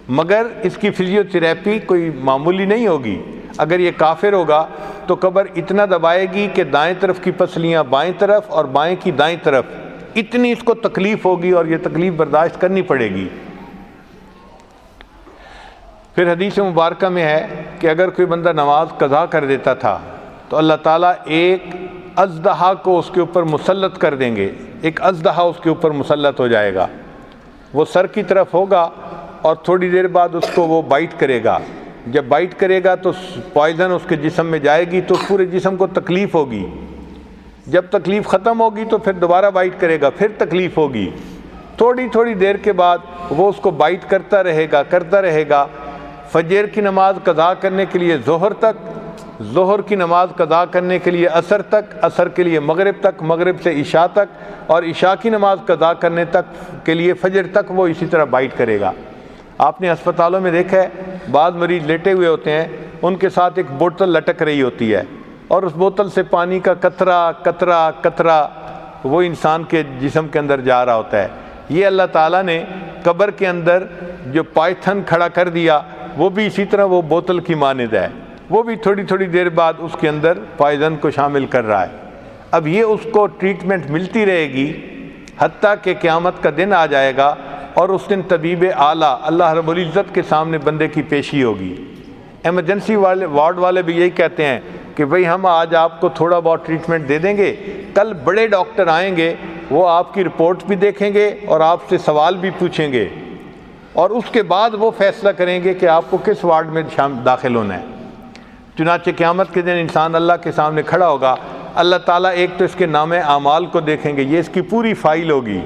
مگر اس کی فزیو تھراپی کوئی معمولی نہیں ہوگی۔ اگر یہ کافر ہوگا تو قبر اتنا دبائے گی کہ دائیں طرف کی پسلیاں بائیں طرف اور بائیں کی دائیں طرف، اتنی اس کو تکلیف ہوگی اور یہ تکلیف برداشت کرنی پڑے گی۔ پھر حدیث مبارکہ میں ہے کہ اگر کوئی بندہ نماز قضا کر دیتا تھا تو اللہ تعالیٰ ایک ازدہا کو اس کے اوپر مسلط کر دیں گے۔ ایک ازدہا اس کے اوپر مسلط ہو جائے گا۔ وہ سر کی طرف ہوگا اور تھوڑی دیر بعد اس کو وہ بائٹ کرے گا۔ جب بائٹ کرے گا تو پوائزن اس کے جسم میں جائے گی تو پورے جسم کو تکلیف ہوگی۔ جب تکلیف ختم ہوگی تو پھر دوبارہ بائٹ کرے گا، پھر تکلیف ہوگی۔ تھوڑی تھوڑی دیر کے بعد وہ اس کو بائٹ کرتا رہے گا، کرتا رہے گا۔ فجر کی نماز قضا کرنے کے لیے ظہر تک، ظہر کی نماز قضا کرنے کے لیے عصر تک، عصر کے لیے مغرب تک، مغرب سے عشاء تک اور عشاء کی نماز قضا کرنے تک کے لیے فجر تک وہ اسی طرح بائٹ کرے گا۔ آپ نے اسپتالوں میں دیکھا ہے، بعض مریض لیٹے ہوئے ہوتے ہیں، ان کے ساتھ ایک بوتل لٹک رہی ہوتی ہے۔ اور اس بوتل سے پانی کا قطرہ قطرہ قطرہ وہ انسان کے جسم کے اندر جا رہا ہوتا ہے۔ یہ اللہ تعالیٰ نے قبر کے اندر جو پائتھن کھڑا کر دیا، وہ بھی اسی طرح وہ بوتل کی مانند ہے۔ وہ بھی تھوڑی تھوڑی دیر بعد اس کے اندر پائزن کو شامل کر رہا ہے۔ اب یہ اس کو ٹریٹمنٹ ملتی رہے گی، حتیٰ کہ قیامت کا دن آ جائے گا۔ اور اس دن طبیب اعلیٰ اللہ رب العزت کے سامنے بندے کی پیشی ہوگی۔ ایمرجنسی والے وارڈ والے بھی یہی کہتے ہیں کہ بھئی ہم آج آپ کو تھوڑا بہت ٹریٹمنٹ دے دیں گے۔ کل بڑے ڈاکٹر آئیں گے، وہ آپ کی رپورٹ بھی دیکھیں گے اور آپ سے سوال بھی پوچھیں گے۔ اور اس کے بعد وہ فیصلہ کریں گے کہ آپ کو کس وارڈ میں داخل ہونا ہے۔ چنانچہ قیامت کے دن انسان اللہ کے سامنے کھڑا ہوگا۔ اللہ تعالیٰ ایک تو اس کے نام اعمال کو دیکھیں گے، یہ اس کی پوری فائل ہوگی۔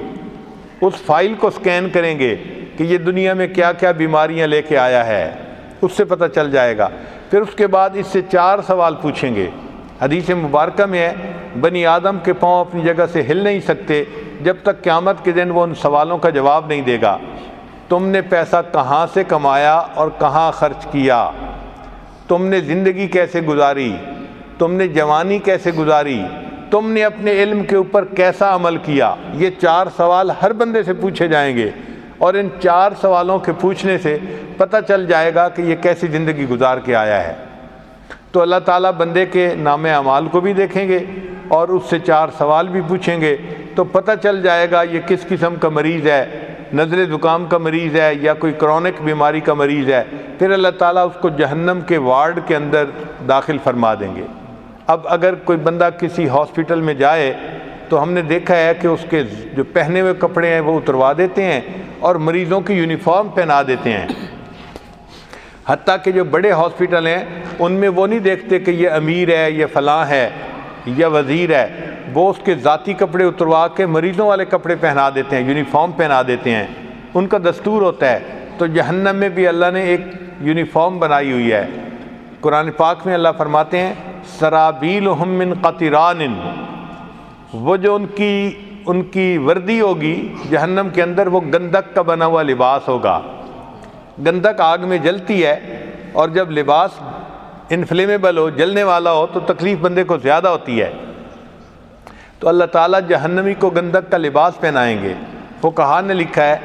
اس فائل کو سکین کریں گے کہ یہ دنیا میں کیا کیا بیماریاں لے کے آیا ہے۔ اس سے پتہ چل جائے گا۔ پھر اس کے بعد اس سے چار سوال پوچھیں گے۔ حدیث مبارکہ میں ہے، بنی آدم کے پاؤں اپنی جگہ سے ہل نہیں سکتے، جب تک قیامت کے دن وہ ان سوالوں کا جواب نہیں دے گا۔ تم نے پیسہ کہاں سے کمایا اور کہاں خرچ کیا؟ تم نے زندگی کیسے گزاری؟ تم نے جوانی کیسے گزاری؟ تم نے اپنے علم کے اوپر کیسا عمل کیا؟ یہ چار سوال ہر بندے سے پوچھے جائیں گے۔ اور ان چار سوالوں کے پوچھنے سے پتہ چل جائے گا کہ یہ کیسی زندگی گزار کے آیا ہے۔ تو اللہ تعالیٰ بندے کے نام اعمال کو بھی دیکھیں گے اور اس سے چار سوال بھی پوچھیں گے۔ تو پتہ چل جائے گا یہ کس قسم کا مریض ہے؟ نزل زکام کا مریض ہے یا کوئی کرونک بیماری کا مریض ہے؟ پھر اللہ تعالیٰ اس کو جہنم کے وارڈ کے اندر داخل فرما دیں گے۔ اب اگر کوئی بندہ کسی ہاسپٹل میں جائے تو ہم نے دیکھا ہے کہ اس کے جو پہنے ہوئے کپڑے ہیں وہ اتروا دیتے ہیں اور مریضوں کی یونیفارم پہنا دیتے ہیں۔ حتیٰ کہ جو بڑے ہاسپٹل ہیں ان میں وہ نہیں دیکھتے کہ یہ امیر ہے، یہ فلاں ہے یا وزیر ہے۔ وہ اس کے ذاتی کپڑے اتروا کے مریضوں والے کپڑے پہنا دیتے ہیں، یونیفارم پہنا دیتے ہیں۔ ان کا دستور ہوتا ہے۔ تو جہنم میں بھی اللہ نے ایک یونیفارم بنائی ہوئی ہے۔ قرآن پاک میں اللہ فرماتے ہیں سرابیل من قطران وہ جو ان کی ان کی وردی ہوگی، جہنم کے اندر وہ گندک کا بنا ہوا لباس ہوگا۔ گندک آگ میں جلتی ہے اور جب لباس انفلیمیبل ہو، جلنے والا ہو، تو تکلیف بندے کو زیادہ ہوتی ہے۔ تو اللہ تعالیٰ جہنمی کو گندک کا لباس پہنائیں گے۔ وہ کہا نے لکھا ہے؟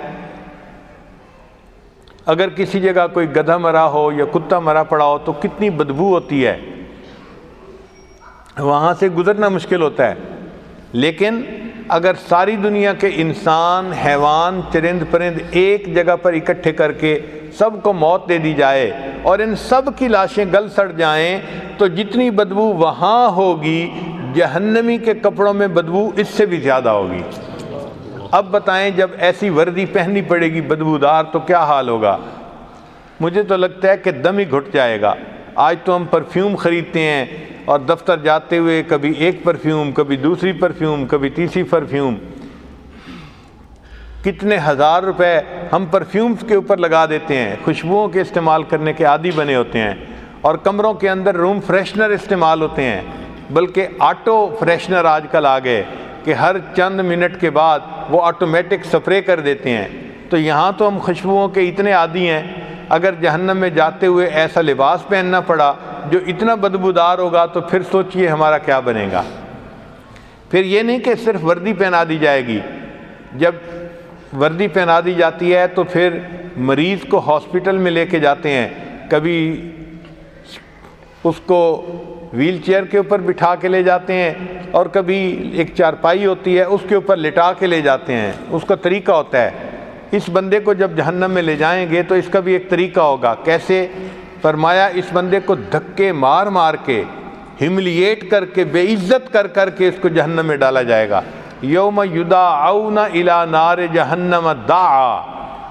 اگر کسی جگہ کوئی گدھا مرا ہو یا کتا مرا پڑا ہو، تو کتنی بدبو ہوتی ہے۔ وہاں سے گزرنا مشکل ہوتا ہے۔ لیکن اگر ساری دنیا کے انسان، حیوان، چرند پرند ایک جگہ پر اکٹھے کر کے سب کو موت دے دی جائے اور ان سب کی لاشیں گل سڑ جائیں، تو جتنی بدبو وہاں ہوگی، جہنمی کے کپڑوں میں بدبو اس سے بھی زیادہ ہوگی۔ اب بتائیں، جب ایسی وردی پہننی پڑے گی بدبودار، تو کیا حال ہوگا؟ مجھے تو لگتا ہے کہ دم ہی گھٹ جائے گا۔ آج تو ہم پرفیوم خریدتے ہیں۔ اور دفتر جاتے ہوئے کبھی ایک پرفیوم کبھی دوسری پرفیوم کبھی تیسری پرفیوم کتنے ہزار روپے ہم پرفیومز کے اوپر لگا دیتے ہیں، خوشبوؤں کے استعمال کرنے کے عادی بنے ہوتے ہیں۔ اور کمروں کے اندر روم فریشنر استعمال ہوتے ہیں، بلکہ آٹو فریشنر آج کل آ گئے کہ ہر چند منٹ کے بعد وہ آٹومیٹک سپرے کر دیتے ہیں۔ تو یہاں تو ہم خوشبوؤں کے اتنے عادی ہیں۔ اگر جہنم میں جاتے ہوئے ایسا لباس پہننا پڑا جو اتنا بدبودار ہوگا تو پھر سوچئے ہمارا کیا بنے گا۔ پھر یہ نہیں کہ صرف وردی پہنا دی جائے گی۔ جب وردی پہنا دی جاتی ہے تو پھر مریض کو ہاسپٹل میں لے کے جاتے ہیں۔ کبھی اس کو ویل چیئر کے اوپر بٹھا کے لے جاتے ہیں اور کبھی ایک چارپائی ہوتی ہے اس کے اوپر لٹا کے لے جاتے ہیں۔ اس کا طریقہ ہوتا ہے۔ اس بندے کو جب جہنم میں لے جائیں گے تو اس کا بھی ایک طریقہ ہوگا۔ کیسے؟ فرمایا، اس بندے کو دھکے مار مار کے، ہملیٹ کر کے، بے عزت کر کر کے اس کو جہنم میں ڈالا جائے گا۔ یوم یدا الا نار جہنم دا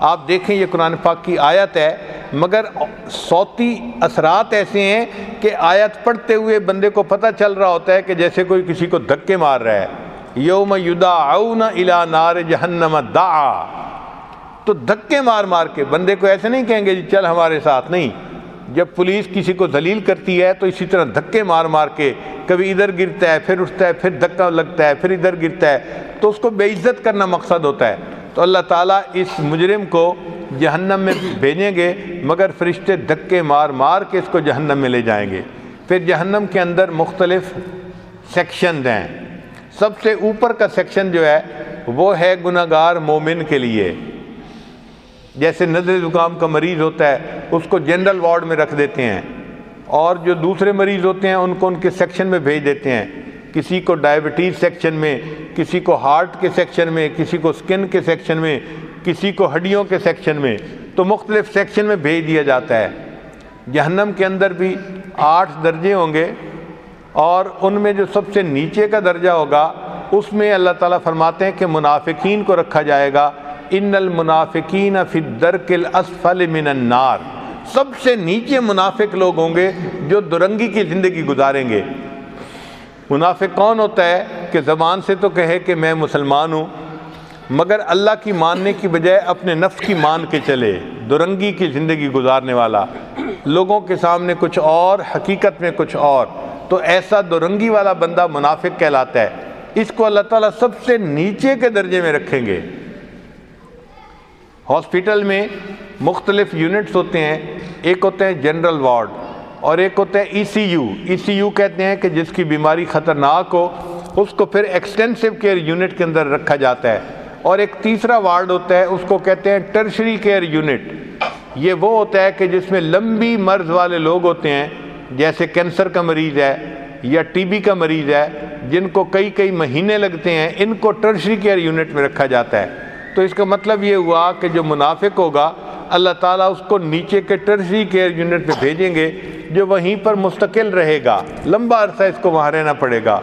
آپ دیکھیں، یہ قرآن پاک کی آیت ہے، مگر صوتی اثرات ایسے ہیں کہ آیت پڑھتے ہوئے بندے کو پتہ چل رہا ہوتا ہے کہ جیسے کوئی کسی کو دھکے مار رہا ہے۔ یوم یدا الا نار جہنم دا تو دھکے مار مار کے بندے کو ایسے نہیں کہیں گے جی چل ہمارے ساتھ نہیں۔ جب پولیس کسی کو دلیل کرتی ہے تو اسی طرح دھکے مار مار کے کبھی ادھر گرتا ہے، پھر اٹھتا ہے، پھر دھکا لگتا ہے، پھر ادھر گرتا ہے۔ تو اس کو بے عزت کرنا مقصد ہوتا ہے۔ تو اللہ تعالیٰ اس مجرم کو جہنم میں بھیجیں گے، مگر فرشتے دھکے مار مار کے اس کو جہنم میں لے جائیں گے۔ پھر جہنم کے اندر مختلف سیکشنز ہیں۔ سب سے اوپر کا سیکشن جو ہے، وہ ہے گناہ گار مومن کے لیے۔ جیسے نظر زکام کا مریض ہوتا ہے، اس کو جنرل وارڈ میں رکھ دیتے ہیں۔ اور جو دوسرے مریض ہوتے ہیں، ان کو ان کے سیکشن میں بھیج دیتے ہیں۔ کسی کو ڈائبٹیز سیکشن میں، کسی کو ہارٹ کے سیکشن میں، کسی کو سکن کے سیکشن میں، کسی کو ہڈیوں کے سیکشن میں۔ تو مختلف سیکشن میں بھیج دیا جاتا ہے۔ جہنم کے اندر بھی آٹھ درجے ہوں گے۔ اور ان میں جو سب سے نیچے کا درجہ ہوگا، اس میں اللہ تعالیٰ فرماتے ہیں کہ منافقین کو رکھا جائے گا۔ ان المنافقین فی الدرک الاسفل من النار۔ سب سے نیچے منافق لوگ ہوں گے جو درنگی کی زندگی گزاریں گے۔ منافق کون ہوتا ہے کہ زبان سے تو کہے کہ میں مسلمان ہوں، مگر اللہ کی ماننے کی بجائے اپنے نفس کی مان کے چلے، درنگی کی زندگی گزارنے والا۔ لوگوں کے سامنے کچھ اور، حقیقت میں کچھ اور۔ تو ایسا درنگی والا بندہ منافق کہلاتا ہے۔ اس کو اللہ تعالیٰ سب سے نیچے کے درجے میں رکھیں گے۔ ہاسپٹل میں مختلف یونٹس ہوتے ہیں، ایک ہوتے ہیں جنرل وارڈ اور ایک ہوتا ہے ای سی یو ای سی یو کہتے ہیں کہ جس کی بیماری خطرناک ہو، اس کو پھر ایکسٹینسو کیئر یونٹ کے اندر رکھا جاتا ہے اور ایک تیسرا وارڈ ہوتا ہے، اس کو کہتے ہیں ٹرشری کیئر یونٹ یہ وہ ہوتا ہے کہ جس میں لمبی مرض والے لوگ ہوتے ہیں، جیسے کینسر کا مریض ہے یا ٹی بی کا مریض ہے، جن کو کئی کئی مہینے لگتے ہیں، ان کو ٹرشری کیئر یونٹ میں رکھا جاتا ہے۔ تو اس کا مطلب یہ ہوا کہ جو منافق ہوگا، اللہ تعالیٰ اس کو نیچے کے ٹرشری کیئر یونٹ پہ بھیجیں گے، جو وہیں پر مستقل رہے گا۔ لمبا عرصہ اس کو وہاں رہنا پڑے گا۔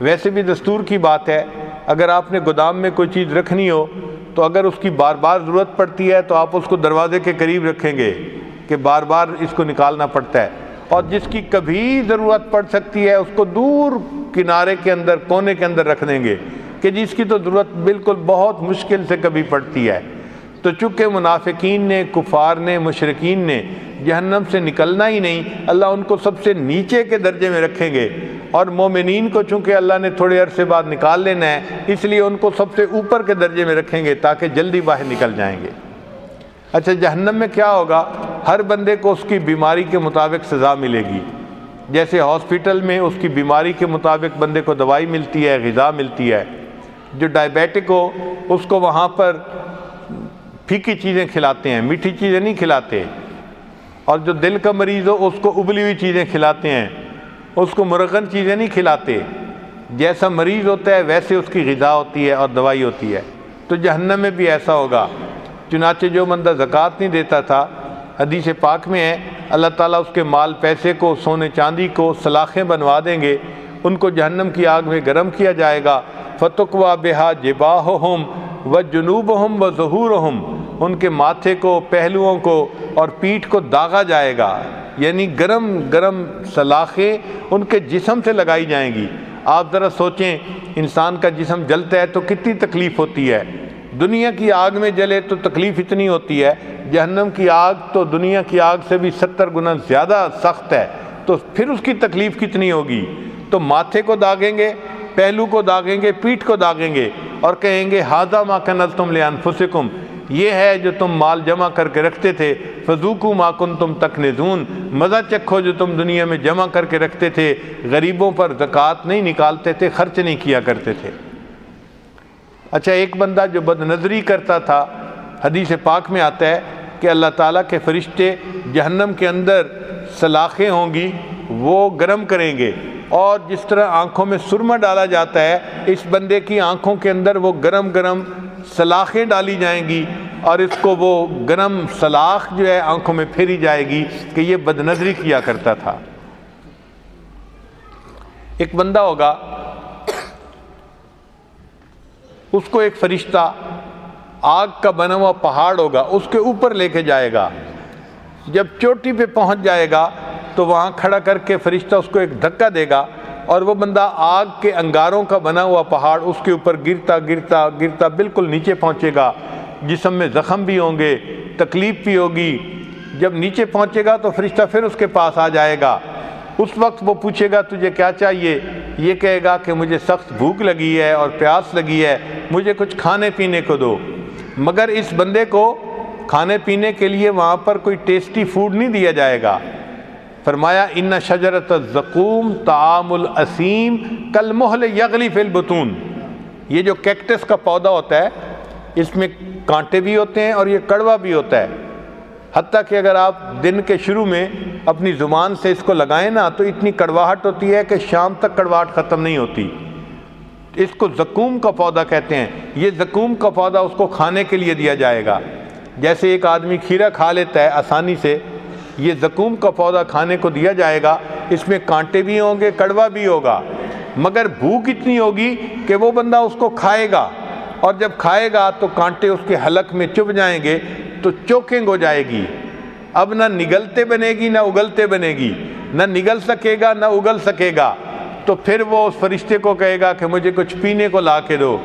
ویسے بھی دستور کی بات ہے، اگر آپ نے گودام میں کوئی چیز رکھنی ہو، تو اگر اس کی بار بار ضرورت پڑتی ہے، تو آپ اس کو دروازے کے قریب رکھیں گے کہ بار بار اس کو نکالنا پڑتا ہے۔ اور جس کی کبھی ضرورت پڑ سکتی ہے، اس کو دور کنارے کے اندر، کونے کے اندر رکھ دیں گے۔ کہ جس کی تو ضرورت بالکل بہت مشکل سے کبھی پڑتی ہے۔ تو چونکہ منافقین نے، کفار نے مشرقین نے جہنم سے نکلنا ہی نہیں، اللہ ان کو سب سے نیچے کے درجے میں رکھیں گے۔ اور مومنین کو چونکہ اللہ نے تھوڑے عرصے بعد نکال لینا ہے، اس لیے ان کو سب سے اوپر کے درجے میں رکھیں گے تاکہ جلدی باہر نکل جائیں گے۔ اچھا جہنم میں کیا ہوگا؟ ہر بندے کو اس کی بیماری کے مطابق سزا ملے گی۔ جیسے ہاسپٹل میں اس کی بیماری کے مطابق بندے کو دوائی ملتی ہے، غذا ملتی ہے۔ جو ڈائبیٹک ہو، اس کو وہاں پر پھیکی چیزیں کھلاتے ہیں، میٹھی چیزیں نہیں کھلاتے۔ اور جو دل کا مریض ہو، اس کو ابلی ہوئی چیزیں کھلاتے ہیں۔ اس کو مرغن چیزیں نہیں کھلاتے۔ جیسا مریض ہوتا ہے، ویسے اس کی غذا ہوتی ہے اور دوائی ہوتی ہے۔ تو جہنم میں بھی ایسا ہوگا۔ چنانچہ جو بندہ زکوٰۃ نہیں دیتا تھا، حدیث پاک میں ہے، اللہ تعالیٰ اس کے مال پیسے کو، سونے چاندی کو، سلاخیں بنوا دیں گے۔ ان کو جہنم کی آگ میں گرم کیا جائے گا۔ فتق و بحا جباہ و جنوب ہم و ظہور ان کے ماتھے کو، پہلوؤں کو اور پیٹھ کو داغا جائے گا۔ یعنی گرم گرم سلاخیں ان کے جسم سے لگائی جائیں گی۔ آپ ذرا سوچیں، انسان کا جسم جلتا ہے تو کتنی تکلیف ہوتی ہے۔ دنیا کی آگ میں جلے تو تکلیف اتنی ہوتی ہے۔ جہنم کی آگ تو دنیا کی آگ سے بھی ستر گنا زیادہ سخت ہے۔ تو پھر اس کی تکلیف کتنی ہوگی؟ تو ماتھے کو داغیں گے، پہلو کو داغیں گے، پیٹھ کو داغیں گے اور کہیں گے ہاضا ما کنل تم لے یہ ہے جو تم مال جمع کر کے رکھتے تھے۔ فضوکو ماکن تم تک نزون مزہ چکھو جو تم دنیا میں جمع کر کے رکھتے تھے۔ غریبوں پر زکوٰۃ نہیں نکالتے تھے، خرچ نہیں کیا کرتے تھے۔ اچھا ایک بندہ جو بد نظری کرتا تھا، حدیث پاک میں آتا ہے کہ اللہ تعالیٰ کے فرشتے جہنم کے اندر سلاخیں ہوں گی۔ وہ گرم کریں گے اور جس طرح آنکھوں میں سرما ڈالا جاتا ہے، اس بندے کی آنکھوں کے اندر وہ گرم گرم سلاخیں ڈالی جائیں گی اور اس کو وہ گرم سلاخ جو ہے آنکھوں میں پھیری جائے گی کہ یہ بد نظری کیا کرتا تھا۔ ایک بندہ ہوگا، اس کو ایک فرشتہ آگ کا بنا ہوا پہاڑ ہوگا، اس کے اوپر لے کے جائے گا، جب چوٹی پہ پہنچ جائے گا تو وہاں کھڑا کر کے فرشتہ اس کو ایک دھکا دے گا اور وہ بندہ آگ کے انگاروں کا بنا ہوا پہاڑ اس کے اوپر گرتا گرتا گرتا بالکل نیچے پہنچے گا۔ جسم میں زخم بھی ہوں گے، تکلیف بھی ہوگی۔ جب نیچے پہنچے گا تو فرشتہ پھر اس کے پاس آ جائے گا۔ اس وقت وہ پوچھے گا، تجھے کیا چاہیے؟ یہ کہے گا کہ، مجھے سخت بھوک لگی ہے اور پیاس لگی ہے، مجھے کچھ کھانے پینے کو دو۔ مگر اس بندے کو کھانے پینے کے لیے وہاں پر کوئی ٹیسٹی فوڈ نہیں دیا جائے گا۔ فرمایا ان شجرت زکوم تعام الاسیم کل محل یغلی فی البتون یہ جو کیکٹس کا پودا ہوتا ہے، اس میں کانٹے بھی ہوتے ہیں اور یہ کڑوا بھی ہوتا ہے۔ حتیٰ کہ اگر آپ دن کے شروع میں اپنی زبان سے اس کو لگائیں نا، تو اتنی کڑواہٹ ہوتی ہے کہ شام تک کڑواہٹ ختم نہیں ہوتی۔ اس کو زکوم کا پودا کہتے ہیں۔ یہ زکوم کا پودا اس کو کھانے کے لیے دیا جائے گا۔ جیسے ایک آدمی کھیرا کھا لیتا ہے آسانی سے یہ زکوم کا پودا کھانے کو دیا جائے گا، اس میں کانٹے بھی ہوں گے، کڑوا بھی ہوگا۔ مگر بھوک اتنی ہوگی کہ وہ بندہ اس کو کھائے گا۔ اور جب کھائے گا تو کانٹے اس کے حلق میں چپ جائیں گے تو چوکنگ ہو جائے گی۔ اب نہ نگلتے بنے گی، نہ اگلتے بنے گی۔ نہ نگل سکے گا، نہ اگل سکے گا۔ تو پھر وہ اس فرشتے کو کہے گا کہ مجھے کچھ پینے کو لا کے دو۔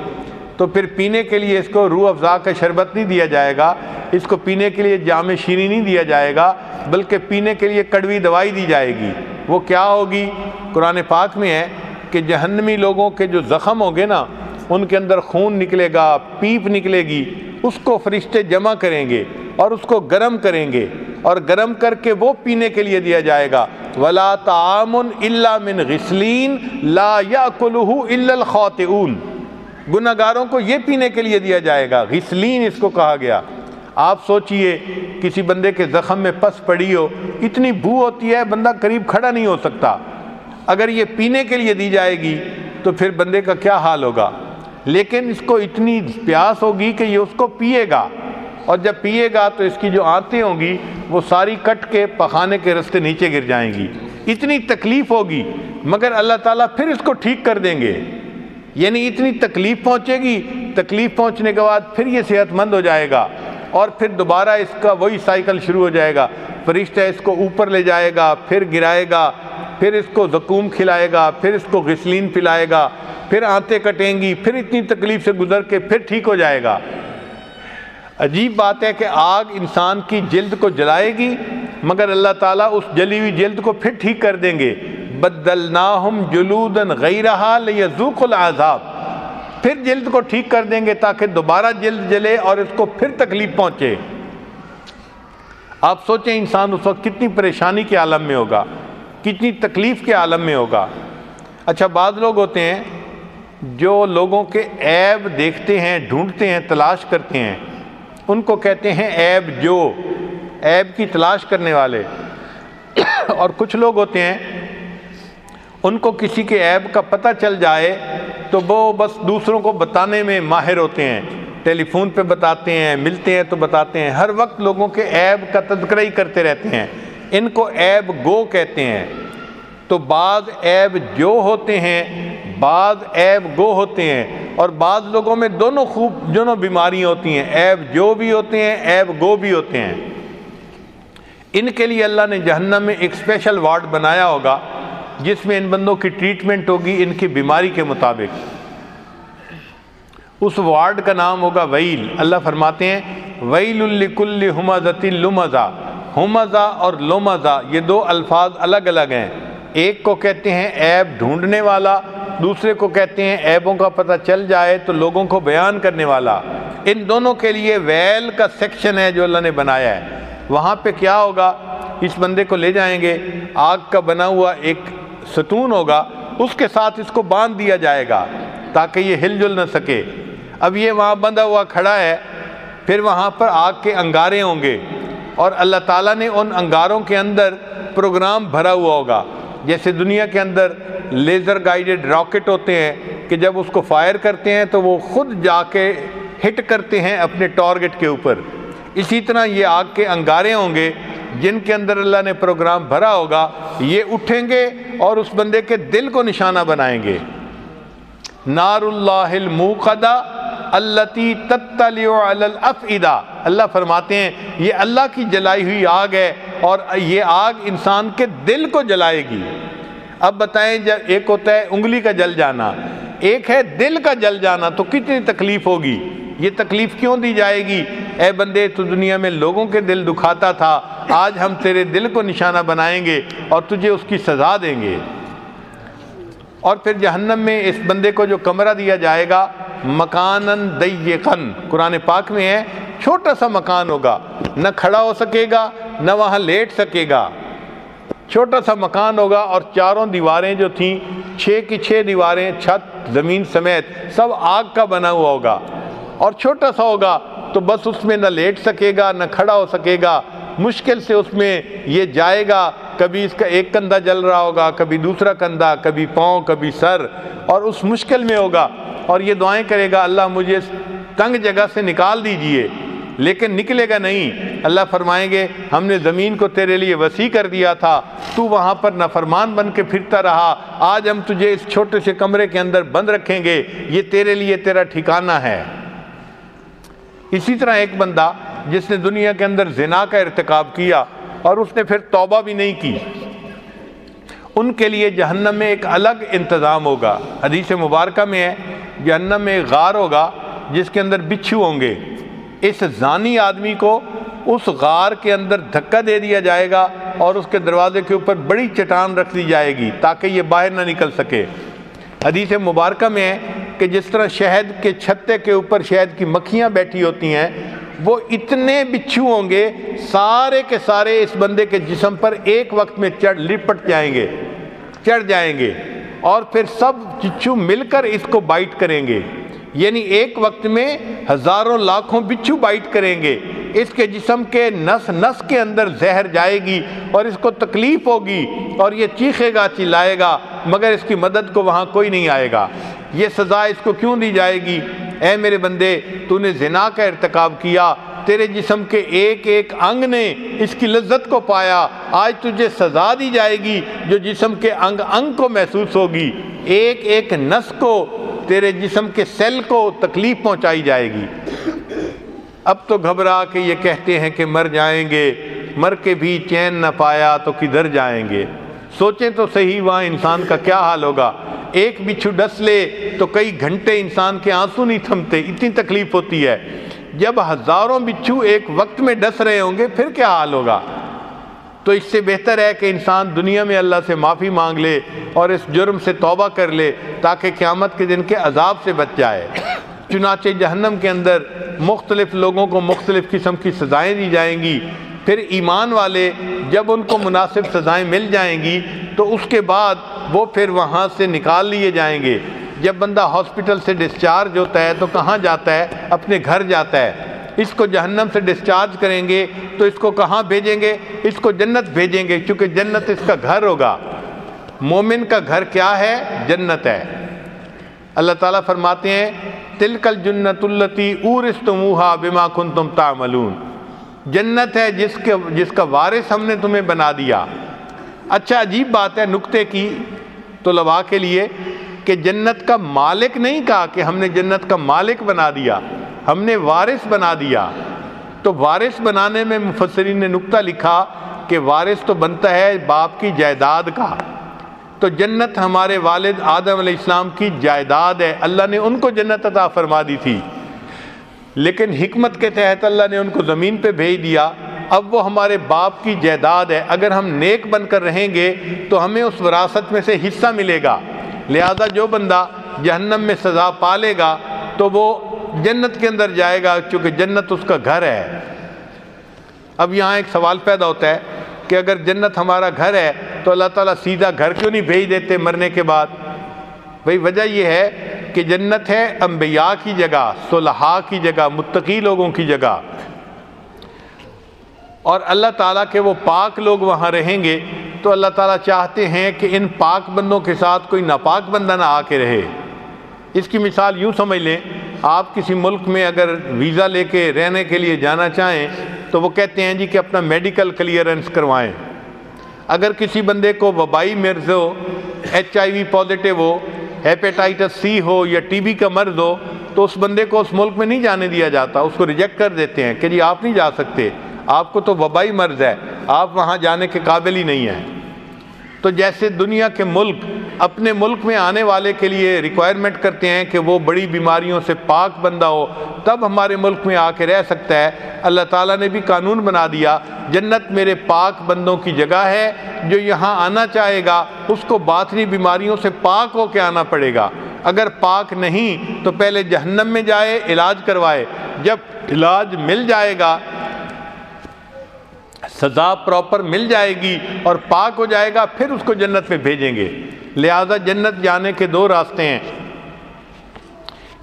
تو پھر پینے کے لیے اس کو روح افزا کا شربت نہیں دیا جائے گا، اس کو پینے کے لیے جامع شیریں نہیں دیا جائے گا، بلکہ پینے کے لیے کڑوی دوائی دی جائے گی۔ وہ کیا ہوگی؟ قرآن پاک میں ہے کہ جہنمی لوگوں کے جو زخم ہوں گے نا، ان کے اندر خون نکلے گا، پیپ نکلے گی، اس کو فرشتے جمع کریں گے اور اس کو گرم کریں گے۔ اور گرم کر کے وہ پینے کے لیے دیا جائے گا۔ ولا تعامن اللہ من غسلین لا یا کلو الخوتون گناہ گاروں کو یہ پینے کے لیے دیا جائے گا۔ غسلین اس کو کہا گیا۔ آپ سوچئے، کسی بندے کے زخم میں پس پڑی ہو، اتنی بو ہوتی ہے، بندہ قریب کھڑا نہیں ہو سکتا۔ اگر یہ پینے کے لیے دی جائے گی، تو پھر بندے کا کیا حال ہوگا؟ لیکن اس کو اتنی پیاس ہوگی کہ یہ اس کو پیے گا۔ اور جب پیے گا، تو اس کی جو آنتیں ہوں گی، وہ ساری کٹ کے پخانے کے رستے نیچے گر جائیں گی۔ اتنی تکلیف ہوگی، مگر اللہ تعالیٰ پھر اس کو ٹھیک کر دیں گے۔ یعنی اتنی تکلیف پہنچے گی، تکلیف پہنچنے کے بعد پھر یہ صحت مند ہو جائے گا اور پھر دوبارہ اس کا وہی سائیکل شروع ہو جائے گا۔ فرشتہ اس کو اوپر لے جائے گا، پھر گرائے گا، پھر اس کو زکوم کھلائے گا، پھر اس کو غسلین پلائے گا، پھر آنتیں کٹیں گی، پھر اتنی تکلیف سے گزر کے پھر ٹھیک ہو جائے گا۔ عجیب بات ہے کہ آگ انسان کی جلد کو جلائے گی، مگر اللہ تعالیٰ اس جلی ہوئی جلد کو پھر ٹھیک کر دیں گے۔ بدلناہم جلودن غیرہا لیذوق العذاب۔ پھر جلد کو ٹھیک کر دیں گے تاکہ دوبارہ جلد جلے اور اس کو پھر تکلیف پہنچے۔ آپ سوچیں انسان اس وقت کتنی پریشانی کے عالم میں ہوگا، کتنی تکلیف کے عالم میں ہوگا۔ اچھا بعض لوگ ہوتے ہیں جو لوگوں کے عیب دیکھتے ہیں، ڈھونڈتے ہیں، تلاش کرتے ہیں۔ ان کو کہتے ہیں عیب جو، عیب کی تلاش کرنے والے۔ <coughs> اور کچھ لوگ ہوتے ہیں ان کو کسی کے عیب کا پتہ چل جائے تو وہ بس دوسروں کو بتانے میں ماہر ہوتے ہیں۔ ٹیلی فون پہ بتاتے ہیں، ملتے ہیں تو بتاتے ہیں۔ ہر وقت لوگوں کے عیب کا تذکرہ ہی کرتے رہتے ہیں۔ ان کو عیب گو کہتے ہیں۔ تو بعض عیب جو ہوتے ہیں، بعض عیب گو ہوتے ہیں۔ اور بعض لوگوں میں دونوں خوب، دونوں بیماریاں ہوتی ہیں۔ عیب جو بھی ہوتے ہیں، عیب گو بھی ہوتے ہیں۔ ان کے لیے اللہ نے جہنم میں ایک اسپیشل وارڈ بنایا ہوگا۔ جس میں ان بندوں کی ٹریٹمنٹ ہوگی، ان کی بیماری کے مطابق۔ اس وارڈ کا نام ہوگا ویل۔ اللہ فرماتے ہیں، ویل الکل حمزتی لمزا حمزا اور لومزا یہ دو الفاظ الگ الگ ہیں۔ ایک کو کہتے ہیں عیب ڈھونڈنے والا، دوسرے کو کہتے ہیں عیبوں کا پتہ چل جائے تو لوگوں کو بیان کرنے والا۔ ان دونوں کے لیے ویل کا سیکشن ہے جو اللہ نے بنایا ہے۔ وہاں پہ کیا ہوگا؟ اس بندے کو لے جائیں گے۔ آگ کا بنا ہوا ایک ستون ہوگا، اس کے ساتھ اس کو باندھ دیا جائے گا تاکہ یہ ہل جل نہ سکے۔ اب یہ وہاں بندھا ہوا کھڑا ہے، پھر وہاں پر آگ کے انگارے ہوں گے۔ اور اللہ تعالیٰ نے ان انگاروں کے اندر پروگرام بھرا ہوا ہوگا۔ جیسے دنیا کے اندر لیزر گائیڈڈ راکٹ ہوتے ہیں کہ جب اس کو فائر کرتے ہیں تو وہ خود جا کے ہٹ کرتے ہیں اپنے ٹارگٹ کے اوپر۔ اسی طرح یہ آگ کے انگارے ہوں گے جن کے اندر اللہ نے پروگرام بھرا ہوگا، یہ اٹھیں گے اور اس بندے کے دل کو نشانہ بنائیں گے۔ نار اللہ الموقدہ التی الافئدہ۔ اللہ فرماتے ہیں، یہ اللہ کی جلائی ہوئی آگ ہے اور یہ آگ انسان کے دل کو جلائے گی۔ اب بتائیں، جب ایک ہوتا ہے انگلی کا جل جانا، ایک ہے دل کا جل جانا، تو کتنی تکلیف ہوگی؟ یہ تکلیف کیوں دی جائے گی؟ اے بندے، تو دنیا میں لوگوں کے دل دکھاتا تھا، آج ہم تیرے دل کو نشانہ بنائیں گے اور تجھے اس کی سزا دیں گے۔ اور پھر جہنم میں اس بندے کو جو کمرہ دیا جائے گا مکانن دیقن قرآن پاک میں ہے، چھوٹا سا مکان ہوگا۔ نہ کھڑا ہو سکے گا، نہ وہاں لیٹ سکے گا۔ چھوٹا سا مکان ہوگا اور چاروں دیواریں جو تھیں، چھ کی چھ دیواریں، چھت، زمین سمیت، سب آگ کا بنا ہوا ہوگا۔ اور چھوٹا سا ہوگا تو بس اس میں نہ لیٹ سکے گا، نہ کھڑا ہو سکے گا۔ مشکل سے اس میں یہ جائے گا۔ کبھی اس کا ایک کندھا جل رہا ہوگا، کبھی دوسرا کندھا، کبھی پاؤں، کبھی سر۔ اور اس مشکل میں ہوگا۔ اور یہ دعائیں کرے گا، اللہ مجھے تنگ جگہ سے نکال دیجیے۔ لیکن نکلے گا نہیں۔ اللہ فرمائیں گے، ہم نے زمین کو تیرے لیے وسیع کر دیا تھا۔ تو وہاں پر نافرمان بن کے پھرتا رہا۔ آج ہم تجھے اس چھوٹے سے کمرے کے اندر بند رکھیں گے۔ یہ تیرے لیے تیرا ٹھکانہ ہے۔ اسی طرح ایک بندہ جس نے دنیا کے اندر زنا کا ارتکاب کیا اور اس نے پھر توبہ بھی نہیں کی، ان کے لیے جہنم میں ایک الگ انتظام ہوگا۔ حدیث مبارکہ میں ہے، جہنم میں ایک غار ہوگا جس کے اندر بچھو ہوں گے۔ اس زانی آدمی کو اس غار کے اندر دھکا دے دیا جائے گا اور اس کے دروازے کے اوپر بڑی چٹان رکھ دی جائے گی تاکہ یہ باہر نہ نکل سکے۔ حدیث مبارکہ میں ہے کہ جس طرح شہد کے چھتے کے اوپر شہد کی مکھیاں بیٹھی ہوتی ہیں، وہ اتنے بچھو ہوں گے، سارے کے سارے اس بندے کے جسم پر ایک وقت میں چڑھ، لپٹ جائیں گے، چڑھ جائیں گے اور پھر سب چچو مل کر اس کو بائٹ کریں گے۔ یعنی ایک وقت میں ہزاروں لاکھوں بچھو بائٹ کریں گے۔ اس کے جسم کے نس نس کے اندر زہر جائے گی اور اس کو تکلیف ہوگی اور یہ چیخے گا، چلائے گا، مگر اس کی مدد کو وہاں کوئی نہیں آئے گا۔ یہ سزا اس کو کیوں دی جائے گی؟ اے میرے بندے، تو نے زنا کا ارتکاب کیا تیرے جسم کے ایک ایک انگ نے اس کی لذت کو پایا، آج تجھے سزا دی جائے گی جو جسم کے انگ انگ کو محسوس ہوگی۔ ایک ایک نس کو تیرے جسم کے سیل کو تکلیف پہنچائی جائے گی۔ اب تو گھبرا کے یہ کہتے ہیں کہ مر جائیں گے۔ مر کے بھی چین نہ پایا تو کدھر جائیں گے؟ سوچیں تو صحیح وہاں انسان کا کیا حال ہوگا۔ ایک بچھو ڈس لے تو کئی گھنٹے انسان کے آنسو نہیں تھمتے، اتنی تکلیف ہوتی ہے۔ جب ہزاروں بچھو ایک وقت میں ڈس رہے ہوں گے، پھر کیا حال ہوگا؟ تو اس سے بہتر ہے کہ انسان دنیا میں اللہ سے معافی مانگ لے اور اس جرم سے توبہ کر لے تاکہ قیامت کے دن کے عذاب سے بچ جائے۔ چنانچہ جہنم کے اندر مختلف لوگوں کو مختلف قسم کی سزائیں دی جائیں گی۔ پھر ایمان والے جب ان کو مناسب سزائیں مل جائیں گی، تو اس کے بعد وہ پھر وہاں سے نکال لیے جائیں گے۔ جب بندہ ہاسپٹل سے ڈسچارج ہوتا ہے تو کہاں جاتا ہے؟ اپنے گھر جاتا ہے۔ اس کو جہنم سے ڈسچارج کریں گے تو اس کو کہاں بھیجیں گے؟ اس کو جنت بھیجیں گے چونکہ جنت اس کا گھر ہوگا۔ مومن کا گھر کیا ہے؟ جنت ہے۔ اللہ تعالیٰ فرماتے ہیں، تلکل جنت التی ارستموہا بما کن تم تعملون۔ جنت ہے جس کے، جس کا وارث ہم نے تمہیں بنا دیا۔ اچھا عجیب بات ہے نقطے کی طلباء کے لیے۔ کہ جنت کا مالک نہیں کہا کہ ہم نے جنت کا مالک بنا دیا، ہم نے وارث بنا دیا۔ تو وارث بنانے میں مفسرین نے نقطہ لکھا کہ وارث تو بنتا ہے باپ کی جائیداد کا۔ تو جنت ہمارے والد آدم علیہ السلام کی جائیداد ہے۔ اللہ نے ان کو جنت عطا فرما دی تھی۔ لیکن حکمت کے تحت اللہ نے ان کو زمین پہ بھیج دیا۔ اب وہ ہمارے باپ کی جائیداد ہے۔ اگر ہم نیک بن کر رہیں گے تو ہمیں اس وراثت میں سے حصہ ملے گا۔ لہذا جو بندہ جہنم میں سزا پالے گا تو وہ جنت کے اندر جائے گا، چونکہ جنت اس کا گھر ہے۔ اب یہاں ایک سوال پیدا ہوتا ہے کہ اگر جنت ہمارا گھر ہے تو اللہ تعالیٰ سیدھا گھر کیوں نہیں بھیج دیتے مرنے کے بعد؟ بھائی، وجہ یہ ہے کہ جنت ہے انبیاء کی جگہ، صلحاء کی جگہ، متقی لوگوں کی جگہ۔ اور اللہ تعالیٰ کے وہ پاک لوگ وہاں رہیں گے، تو اللہ تعالیٰ چاہتے ہیں کہ ان پاک بندوں کے ساتھ کوئی ناپاک بندہ نہ آ کے رہے۔ اس کی مثال یوں سمجھ لیں، آپ کسی ملک میں اگر ویزا لے کے رہنے کے لیے جانا چاہیں، تو وہ کہتے ہیں جی کہ اپنا میڈیکل کلیئرنس کروائیں۔ اگر کسی بندے کو وبائی مرض ہو ایچ آئی وی پازیٹیو ہو، ہیپیٹائٹس سی ہو یا ٹی بی کا مرض ہو، تو اس بندے کو اس ملک میں نہیں جانے دیا جاتا، اس کو ریجیکٹ کر دیتے ہیں کہ جی آپ نہیں جا سکتے۔ آپ کو تو وبائی مرض ہے، آپ وہاں جانے کے قابل ہی نہیں ہیں۔ تو جیسے دنیا کے ملک اپنے ملک میں آنے والے کے لیے ریکوائرمنٹ کرتے ہیں کہ وہ بڑی بیماریوں سے پاک بندہ ہو، تب ہمارے ملک میں آ کے رہ سکتا ہے۔ اللہ تعالیٰ نے بھی قانون بنا دیا، جنت میرے پاک بندوں کی جگہ ہے، جو یہاں آنا چاہے گا، اس کو باطنی بیماریوں سے پاک ہو کے آنا پڑے گا۔ اگر پاک نہیں، تو پہلے جہنم میں جائے، علاج کروائے۔ جب علاج مل جائے گا سزا پراپر مل جائے گی اور پاک ہو جائے گا، پھر اس کو جنت میں بھیجیں گے۔ لہذا جنت جانے کے دو راستے ہیں۔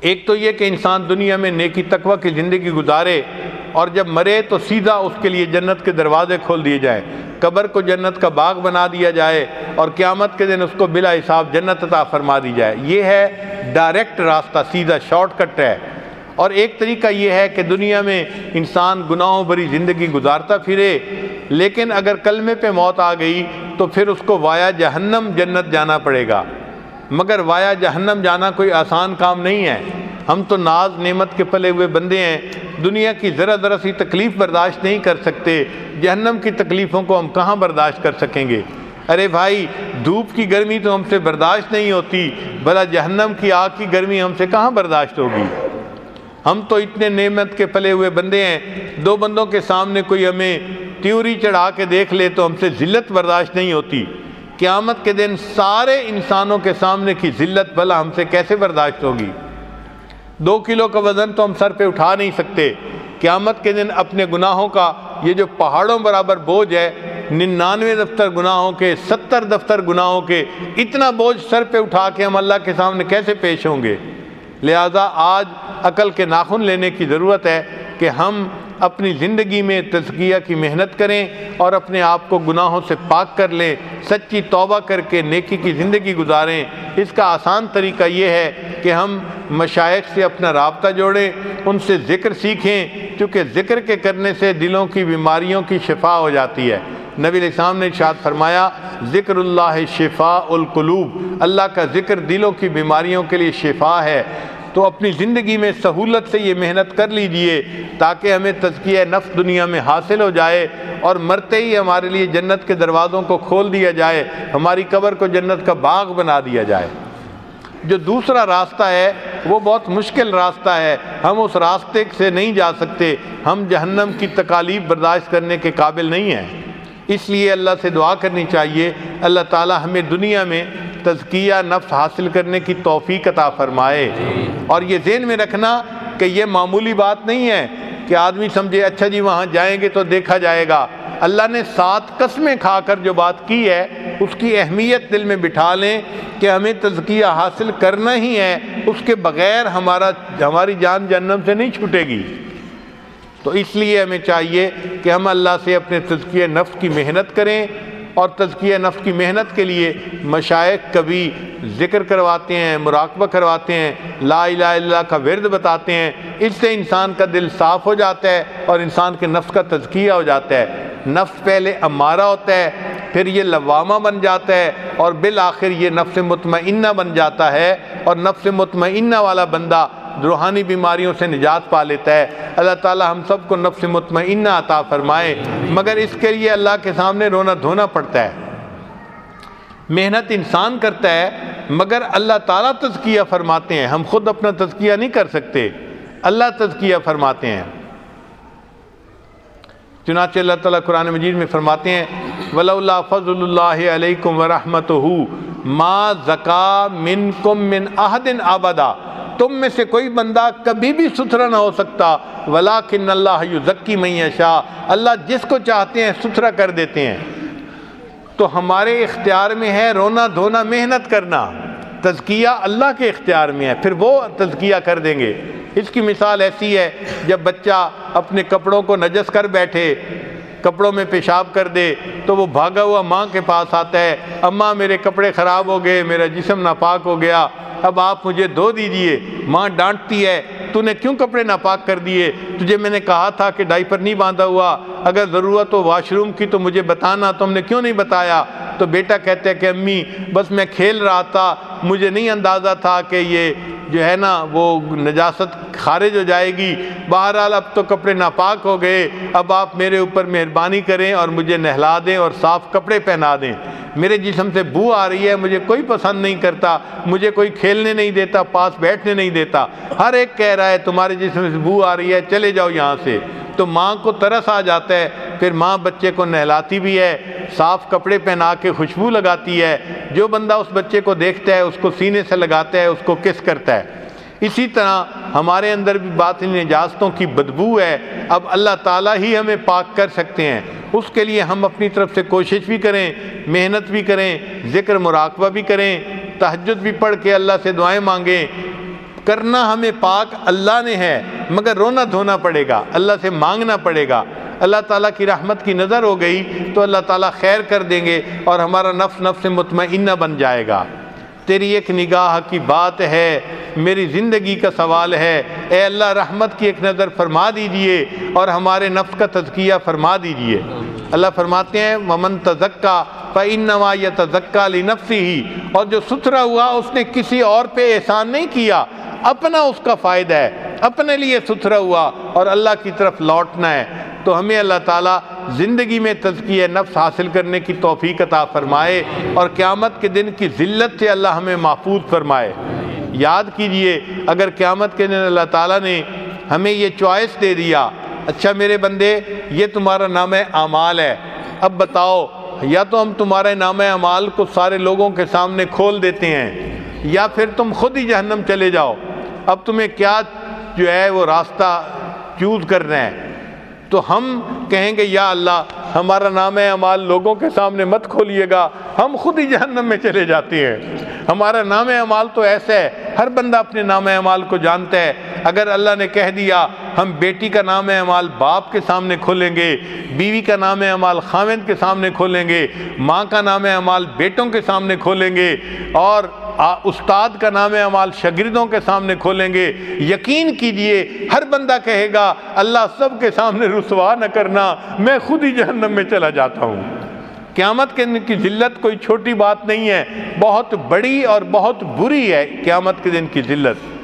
ایک تو یہ کہ انسان دنیا میں نیکی تقوی کی زندگی گزارے اور جب مرے تو سیدھا اس کے لیے جنت کے دروازے کھول دیے جائے قبر کو جنت کا باغ بنا دیا جائے اور قیامت کے دن اس کو بلا حساب جنت عطا فرما دی جائے۔ یہ ہے ڈائریکٹ راستہ، سیدھا شارٹ کٹ ہے۔ اور ایک طریقہ یہ ہے کہ دنیا میں انسان گناہوں بری زندگی گزارتا پھرے، لیکن اگر کلمے پہ موت آ گئی تو پھر اس کو وایا جہنم جنت جانا پڑے گا۔ مگر وایا جہنم جانا کوئی آسان کام نہیں ہے۔ ہم تو ناز نعمت کے پلے ہوئے بندے ہیں۔ دنیا کی ذرا ذرا سی تکلیف برداشت نہیں کر سکتے۔ جہنم کی تکلیفوں کو ہم کہاں برداشت کر سکیں گے؟ ارے بھائی، دھوپ کی گرمی تو ہم سے برداشت نہیں ہوتی۔ بھلا جہنم کی آگ کی گرمی ہم سے کہاں برداشت ہوگی؟ ہم تو اتنے نعمت کے پلے ہوئے بندے ہیں، دو بندوں کے سامنے کوئی ہمیں تیوری چڑھا کے دیکھ لے تو ہم سے ذلت برداشت نہیں ہوتی۔ قیامت کے دن سارے انسانوں کے سامنے کی ذلت بھلا ہم سے کیسے برداشت ہوگی؟ دو کلو کا وزن تو ہم سر پہ اٹھا نہیں سکتے۔ قیامت کے دن اپنے گناہوں کا یہ جو پہاڑوں برابر بوجھ ہے، ننانوے دفتر گناہوں کے، ستر دفتر گناہوں کے، اتنا بوجھ سر پہ اٹھا کے ہم اللہ کے سامنے کیسے پیش ہوں گے؟ لہذا آج عقل کے ناخن لینے کی ضرورت ہے کہ ہم اپنی زندگی میں تزکیہ کی محنت کریں اور اپنے آپ کو گناہوں سے پاک کر لیں، سچی توبہ کر کے نیکی کی زندگی گزاریں۔ اس کا آسان طریقہ یہ ہے کہ ہم مشائق سے اپنا رابطہ جوڑیں، ان سے ذکر سیکھیں، کیونکہ ذکر کے کرنے سے دلوں کی بیماریوں کی شفا ہو جاتی ہے۔ نبی علیہ السلام نے ارشاد فرمایا ذکر اللہ شفا القلوب، اللہ کا ذکر دلوں کی بیماریوں کے لیے شفا ہے۔ تو اپنی زندگی میں سہولت سے یہ محنت کر لیجیے تاکہ ہمیں تزکیہ نفس دنیا میں حاصل ہو جائے اور مرتے ہی ہمارے لیے جنت کے دروازوں کو کھول دیا جائے، ہماری قبر کو جنت کا باغ بنا دیا جائے۔ جو دوسرا راستہ ہے، وہ بہت مشکل راستہ ہے۔ ہم اس راستے سے نہیں جا سکتے۔ ہم جہنم کی تکالیف برداشت کرنے کے قابل نہیں ہیں۔ اس لیے اللہ سے دعا کرنی چاہیے۔ اللہ تعالی ہمیں دنیا میں تزکیہ نفس حاصل کرنے کی توفیق عطا فرمائے۔ اور یہ ذہن میں رکھنا کہ یہ معمولی بات نہیں ہے کہ آدمی سمجھے اچھا جی وہاں جائیں گے تو دیکھا جائے گا۔ اللہ نے سات قسمیں کھا کر جو بات کی ہے، اس کی اہمیت دل میں بٹھا لیں کہ ہمیں تزکیہ حاصل کرنا ہی ہے۔ اس کے بغیر ہمارا، ہماری جان جنم سے نہیں چھوٹے گی۔ تو اس لیے ہمیں چاہیے کہ ہم اللہ سے اپنے تزکیہ نفس کی محنت کریں اور تزکیہ نفس کی محنت کے لیے مشائق کبھی ذکر کرواتے ہیں، مراقبہ کرواتے ہیں، لا الہ الا اللہ کا ورد بتاتے ہیں۔ اس سے انسان کا دل صاف ہو جاتا ہے اور انسان کے نفس کا تزکیہ ہو جاتا ہے۔ نفس پہلے امارہ ہوتا ہے پھر یہ لوامہ بن جاتا ہے اور بالآخر یہ نفس مطمئنہ بن جاتا ہے اور نفس مطمئنہ والا بندہ روحانی بیماریوں سے نجات پا لیتا ہے۔ اللہ تعالی ہم سب کو نفس مطمئنہ عطا فرمائے۔ مگر اس کے لیے اللہ کے سامنے رونا دھونا پڑتا ہے۔ محنت انسان کرتا ہے، مگر اللہ تعالیٰ تزکیہ فرماتے ہیں۔ ہم خود اپنا تزکیہ نہیں کر سکتے۔ اللہ تزکیہ فرماتے ہیں۔ چنانچہ اللہ تعالیٰ قرآن مجید میں فرماتے ہیں ولا اللہ فضل اللہ علیکم ورحمۃ ما زکا من کم من عہدن آبادا تم میں سے کوئی بندہ کبھی بھی ستھرا نہ ہو سکتا۔ ولاکن اللہ یزکی میشا اللہ جس کو چاہتے ہیں ستھرا کر دیتے ہیں۔ تو ہمارے اختیار میں ہے رونا دھونا، محنت کرنا۔ تزکیہ اللہ کے اختیار میں ہے، پھر وہ تزکیہ کر دیں گے۔ اس کی مثال ایسی ہے، جب بچہ اپنے کپڑوں کو نجس کر بیٹھے کپڑوں میں پیشاب کر دے تو وہ بھاگا ہوا ماں کے پاس آتا ہے، اماں میرے کپڑے خراب ہو گئے، میرا جسم ناپاک ہو گیا، اب آپ مجھے دھو دیجیے۔ ماں ڈانٹتی ہے، تو نے کیوں کپڑے ناپاک کر دیے؟ تجھے میں نے کہا تھا کہ ڈائپر نہیں باندھا ہوا، اگر ضرورت ہو واش روم کی تو مجھے بتانا، تو ہم نے کیوں نہیں بتایا؟ تو بیٹا کہتے ہیں کہ امی، بس میں کھیل رہا تھا، مجھے نہیں اندازہ تھا کہ یہ جو ہے نا، وہ نجاست خارج ہو جائے گی۔ بہرحال اب تو کپڑے ناپاک ہو گئے۔ اب آپ میرے اوپر مہربانی کریں اور مجھے نہلا دیں اور صاف کپڑے پہنا دیں۔ میرے جسم سے بو آ رہی ہے، مجھے کوئی پسند نہیں کرتا۔ مجھے کوئی کھیلنے نہیں دیتا، پاس بیٹھنے نہیں دیتا۔ ہر ایک کہہ رہا ہے، تمہارے جسم سے بو آ رہی ہے، چلے جاؤ یہاں سے۔ تو ماں کو ترس آ جاتا ہے، پھر ماں بچے کو نہلاتی بھی ہے، صاف کپڑے پہنا کے خوشبو لگاتی ہے، جو بندہ اس بچے کو دیکھتا ہے، اس کو سینے سے لگاتا ہے، اس کو کس کرتا ہے۔ اسی طرح ہمارے اندر بھی باطنی نجاستوں کی بدبو ہے۔ اب اللہ تعالیٰ ہی ہمیں پاک کر سکتے ہیں۔ اس کے لیے ہم اپنی طرف سے کوشش بھی کریں، محنت بھی کریں، ذکر مراقبہ بھی کریں، تہجد بھی پڑھ کے اللہ سے دعائیں مانگیں۔ کرنا ہمیں پاک اللہ نے ہے، مگر رونا دھونا پڑے گا، اللہ سے مانگنا پڑے گا۔ اللہ تعالیٰ کی رحمت کی نظر ہو گئی تو اللہ تعالیٰ خیر کر دیں گے اور ہمارا نفس نفس مطمئنہ بن جائے گا۔ تیری ایک نگاہ کی بات ہے، میری زندگی کا سوال ہے۔ اے اللہ، رحمت کی ایک نظر فرما دیجیے اور ہمارے نفس کا تزکیہ فرما دیجیے۔ اللہ فرماتے ہیں ممن تزکا فَإِنَّمَا يَتَزَكَّى لِنَفْسِهِ۔ اور جو ستھرا ہوا، اس نے کسی اور پہ احسان نہیں کیا۔ اپنا اس کا فائدہ ہے، اپنے لیے ستھرا ہوا اور اللہ کی طرف لوٹنا ہے۔ تو ہمیں اللہ تعالیٰ زندگی میں تزکیہ نفس حاصل کرنے کی توفیق عطا فرمائے اور قیامت کے دن کی ذلت سے اللہ ہمیں محفوظ فرمائے۔ یاد کیجیے، اگر قیامت کے دن اللہ تعالیٰ نے ہمیں یہ چوائس دے دیا اچھا میرے بندے، یہ تمہارا نام اعمال ہے۔ اب بتاؤ، یا تو ہم تمہارے نام اعمال کو سارے لوگوں کے سامنے کھول دیتے ہیں، یا پھر تم خود ہی جہنم چلے جاؤ۔ اب تمہیں کیا جو ہے وہ راستہ چوز کرنا ہے؟ تو ہم کہیں گے، یا اللہ، ہمارا نام اعمال لوگوں کے سامنے مت کھولیے گا۔ ہم خود ہی جہنم میں چلے جاتے ہیں۔ ہمارا نام اعمال تو ایسا ہے، ہر بندہ اپنے نام اعمال کو جانتا ہے۔ اگر اللہ نے کہہ دیا، ہم بیٹی کا نام اعمال باپ کے سامنے کھولیں گے، بیوی کا نام اعمال خاوند کے سامنے کھولیں گے، ماں کا نام اعمال بیٹوں کے سامنے کھولیں گے۔ اور استاد کا نام اعمال شاگردوں کے سامنے کھولیں گے۔ یقین کیجیے، ہر بندہ کہے گا، اللہ سب کے سامنے رسوا نہ کرنا، میں خود ہی جہنم میں چلا جاتا ہوں۔ قیامت کے دن کی ذلت کوئی چھوٹی بات نہیں ہے، بہت بڑی اور بہت بری ہے۔ قیامت کے دن کی ذلت۔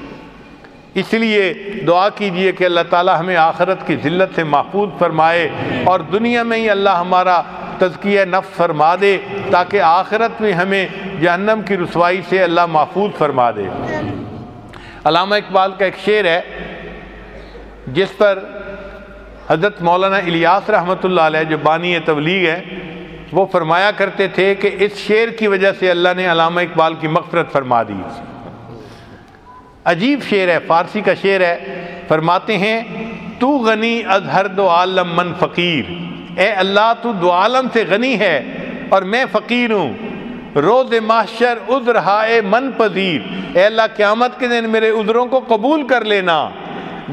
اس لیے دعا کیجیے کہ اللہ تعالی ہمیں آخرت کی ذلت سے محفوظ فرمائے اور دنیا میں ہی اللہ ہمارا تزکیہ نفس فرما دے تاکہ آخرت میں ہمیں جہنم کی رسوائی سے اللہ محفوظ فرما دے۔ علامہ اقبال کا ایک شعر ہے جس پر حضرت مولانا الیاس رحمۃ اللہ علیہ جو بانی تبلیغ ہے وہ فرمایا کرتے تھے کہ اس شعر کی وجہ سے اللہ نے علامہ اقبال کی مغفرت فرما دی۔ عجیب شعر ہے، فارسی کا شعر ہے، فرماتے ہیں، تو غنی از ہر دو عالم من فقیر۔ اے اللہ، تو دو عالم سے غنی ہے اور میں فقیر ہوں۔ روز محشر عذر ہائے من پذیر۔ اے اللہ، قیامت کے دن میرے عذروں کو قبول کر لینا۔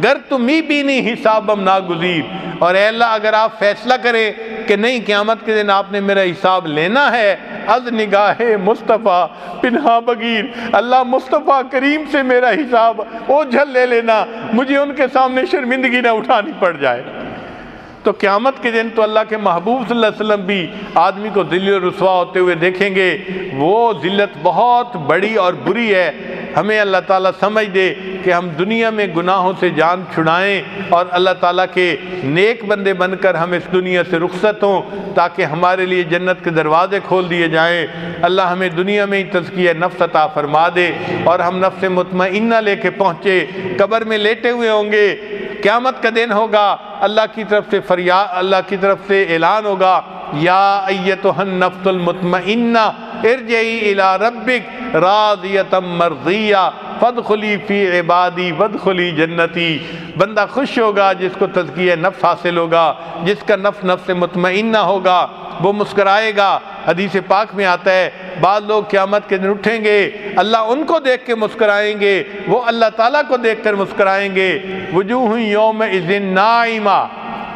گر تمہیں بھی نہیں حسابم ناگزیر۔ اور اے اللہ، اگر آپ فیصلہ کریں کہ نہیں، قیامت کے دن آپ نے میرا حساب لینا ہے۔ از نگاہ مصطفیٰ پنہا بگیر اللہ مصطفیٰ کریم سے میرا حساب او جھل لے لینا۔ مجھے ان کے سامنے شرمندگی نہ اٹھانی پڑ جائے۔ تو قیامت کے دن تو اللہ کے محبوب صلی اللہ علیہ وسلم بھی آدمی کو دلی و رسوا ہوتے ہوئے دیکھیں گے۔ وہ ذلت بہت بڑی اور بری ہے۔ ہمیں اللہ تعالیٰ سمجھ دے کہ ہم دنیا میں گناہوں سے جان چھڑائیں اور اللہ تعالیٰ کے نیک بندے بن کر ہم اس دنیا سے رخصت ہوں تاکہ ہمارے لیے جنت کے دروازے کھول دیے جائیں۔ اللہ ہمیں دنیا میں ہی تزکیہ نفس عطا فرما دے اور ہم نفس مطمئنہ لے کے پہنچے۔ قبر میں لیٹے ہوئے ہوں گے۔ قیامت کا دن ہوگا۔ اللہ کی طرف سے فریاد، اللہ کی طرف سے اعلان ہوگا۔ یا ایتها النفس المطمئنہ۔ ارجعی الى ربک راضیتا مرضیہ فد خلی فی عبادی ود خلی جنتی۔ بندہ خوش ہوگا جس کو تزکیہ نفس حاصل ہوگا، جس کا نفس نفس مطمئنہ ہوگا، وہ مسکرائے گا۔ حدیث پاک میں آتا ہے، بعض لوگ قیامت کے دن اٹھیں گے، اللہ ان کو دیکھ کے مسکرائیں گے، وہ اللہ تعالیٰ کو دیکھ کر مسکرائیں گے۔ وجوہ یوم اذن نائمہ۔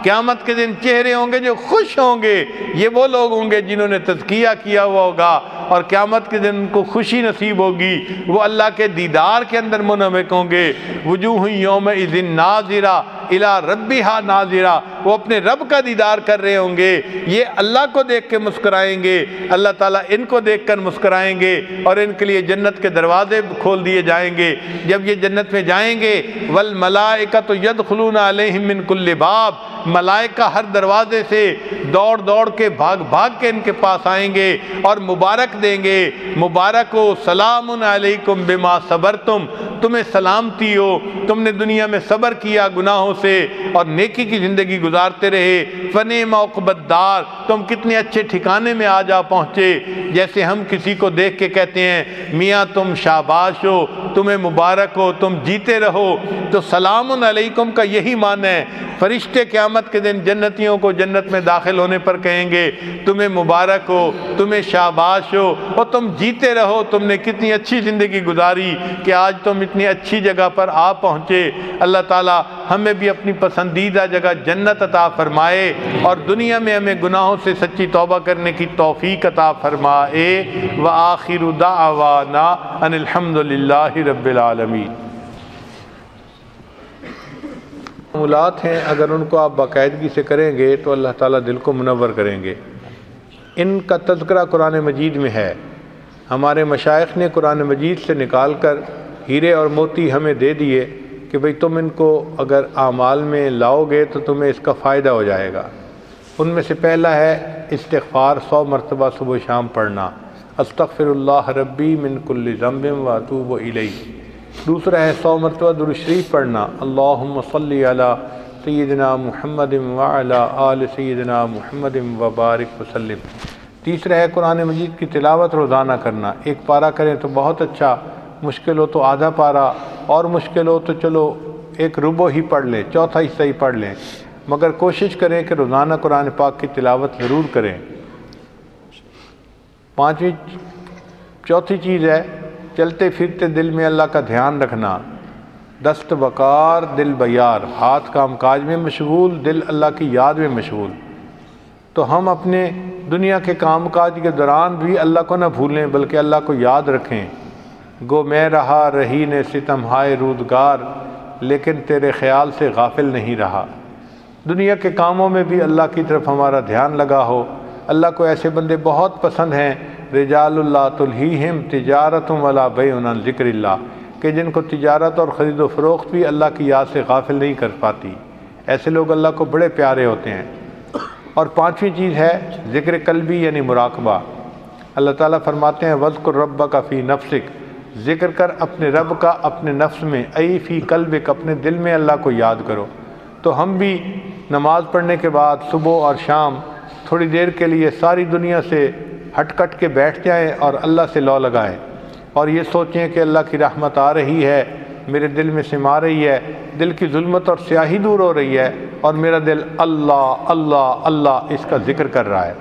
قیامت کے دن چہرے ہوں گے جو خوش ہوں گے، یہ وہ لوگ ہوں گے جنہوں نے تذکیہ کیا ہوا ہوگا اور قیامت کے دن ان کو خوشی نصیب ہوگی۔ وہ اللہ کے دیدار کے اندر منمک ہوں گے۔ وجوہ یوم اذن ناظرہ الا ربیہ ناظرہ۔ وہ اپنے رب کا دیدار کر رہے ہوں گے۔ یہ اللہ کو دیکھ کے مسکرائیں گے۔ اللہ تعالیٰ ان کو دیکھ کر مسکرائیں گے اور ان کے لیے جنت کے دروازے کھول دیے جائیں گے۔ جب یہ جنت میں جائیں گے، والملائکۃ یدخلون علیہم من کل باب۔ ملائکہ ہر دروازے سے دوڑ دوڑ کے، بھاگ بھاگ کے ان کے پاس آئیں گے اور مبارک دیں گے۔ مبارک ہو، سلام علیکم بما صبرتم۔ تمہیں سلامتی ہو۔ تم نے دنیا میں صبر کیا، گناہوں سے اور نیکی کی زندگی گزارتے رہے۔ فن موقبت دار، تم کتنے اچھے ٹھکانے میں آ جا پہنچے۔ جیسے ہم کسی کو دیکھ کے کہتے ہیں، میاں تم شاباش ہو، تمہیں مبارک ہو، تم جیتے رہو۔ تو سلام علیکم کا یہی معنی ہے۔ فرشتے قیامت کے دن جنتیوں کو جنت میں داخل ہونے پر کہیں گے، تمہیں مبارک ہو، تمہیں شاباش ہو اور تم جیتے رہو۔ تم نے کتنی اچھی زندگی گزاری کہ آج تم اتنی اچھی جگہ پر آ پہنچے۔ اللہ تعالی ہمیں بھی اپنی پسندیدہ جگہ جنت عطا فرمائے اور دنیا میں ہمیں گناہوں سے سچی توبہ کرنے کی توفیق عطا فرمائے۔ وآخر دعوانا ان الحمد للہ رب العالمین۔ معمولات ہیں، اگر ان کو آپ باقاعدگی سے کریں گے تو اللہ تعالیٰ دل کو منور کریں گے۔ ان کا تذکرہ قرآن مجید میں ہے۔ ہمارے مشائق نے قرآن مجید سے نکال کر ہیرے اور موتی ہمیں دے دیے۔ کہ بھئی تم ان کو اگر اعمال میں لاؤ گے تو تمہیں اس کا فائدہ ہو جائے گا۔ ان میں سے پہلا ہے استغفار، سو مرتبہ صبح و شام پڑھنا۔ استغفر اللہ ربی من کل ضمب و اتوب و دوسرا ہے سو مرتبہ درشریف پڑھنا۔ اللہم صلی علی سیدنا محمد وعلی آل سیدنا محمد وبارک وسلم۔ تیسرا ہے قرآن مجید کی تلاوت روزانہ کرنا۔ ایک پارا کریں تو بہت اچھا مشکل ہو تو آدھا پارا، اور مشکل ہو تو چلو ایک ربو ہی پڑھ لیں، چوتھا حصہ ہی پڑھ لیں۔ مگر کوشش کریں کہ روزانہ قرآن پاک کی تلاوت ضرور کریں۔ پانچویں، چوتھی چیز ہے، چلتے پھرتے دل میں اللہ کا دھیان رکھنا۔ دست بکار دل بیار۔ ہاتھ کام کاج میں مشغول، دل اللہ کی یاد میں مشغول۔ تو ہم اپنے دنیا کے کام کاج کے دوران بھی اللہ کو نہ بھولیں، بلکہ اللہ کو یاد رکھیں۔ گو میں رہا، رہی نے ستم ہائے رودگار، لیکن تیرے خیال سے غافل نہیں رہا۔ دنیا کے کاموں میں بھی اللہ کی طرف ہمارا دھیان لگا ہو۔ اللہ کو ایسے بندے بہت پسند ہیں۔ رجال اللہ تلہیم تجارت ولا بے ذکر اللہ، کہ جن کو تجارت اور خرید و فروخت بھی اللہ کی یاد سے غافل نہیں کر پاتی۔ ایسے لوگ اللہ کو بڑے پیارے ہوتے ہیں۔ اور پانچویں چیز ہے ذکر قلبی یعنی مراقبہ۔ اللہ تعالیٰ فرماتے ہیں وزق رب کا فی نفسک۔ ذکر کر اپنے رب کا، اپنے نفس میں ای فی قلبک، اپنے دل میں اللہ کو یاد کرو۔ تو ہم بھی نماز پڑھنے کے بعد صبح اور شام تھوڑی دیر کے لیے ساری دنیا سے ہٹ کٹ کے بیٹھ جائیں اور اللہ سے لو لگائیں۔ اور یہ سوچیں کہ اللہ کی رحمت آ رہی ہے، میرے دل میں سما رہی ہے، دل کی ظلمت اور سیاہی دور ہو رہی ہے اور میرا دل اللہ اللہ اللہ اس کا ذکر کر رہا ہے۔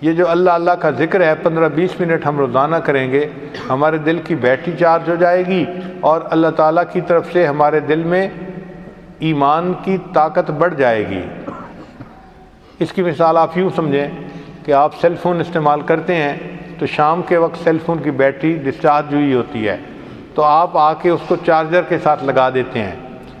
یہ جو اللہ اللہ کا ذکر ہے، پندرہ بیس منٹ ہم روزانہ کریں گے، ہمارے دل کی بیٹری چارج ہو جائے گی اور اللہ تعالیٰ کی طرف سے ہمارے دل میں ایمان کی طاقت بڑھ جائے گی۔ اس کی مثال آپ یوں سمجھیں کہ آپ سیل فون استعمال کرتے ہیں تو شام کے وقت سیل فون کی بیٹری ڈسچارج ہوئی ہوتی ہے۔ تو آپ آ کے اس کو چارجر کے ساتھ لگا دیتے ہیں۔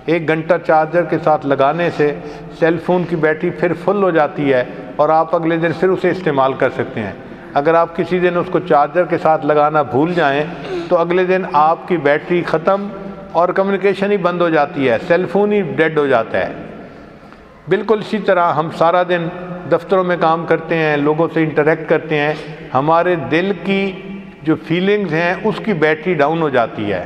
ایک گھنٹہ چارجر کے ساتھ لگانے سے سیل فون کی بیٹری پھر فل ہو جاتی ہے۔ اور آپ اگلے دن پھر اسے استعمال کر سکتے ہیں۔ اگر آپ کسی دن اس کو چارجر کے ساتھ لگانا بھول جائیں، تو اگلے دن آپ کی بیٹری ختم اور کمیونیکیشن ہی بند ہو جاتی ہے، سیل فون ہی ڈیڈ ہو جاتا ہے۔ بالکل اسی طرح ہم سارا دن دفتروں میں کام کرتے ہیں، لوگوں سے انٹریکٹ کرتے ہیں۔ ہمارے دل کی جو فیلنگز ہیں، اس کی بیٹری ڈاؤن ہو جاتی ہے۔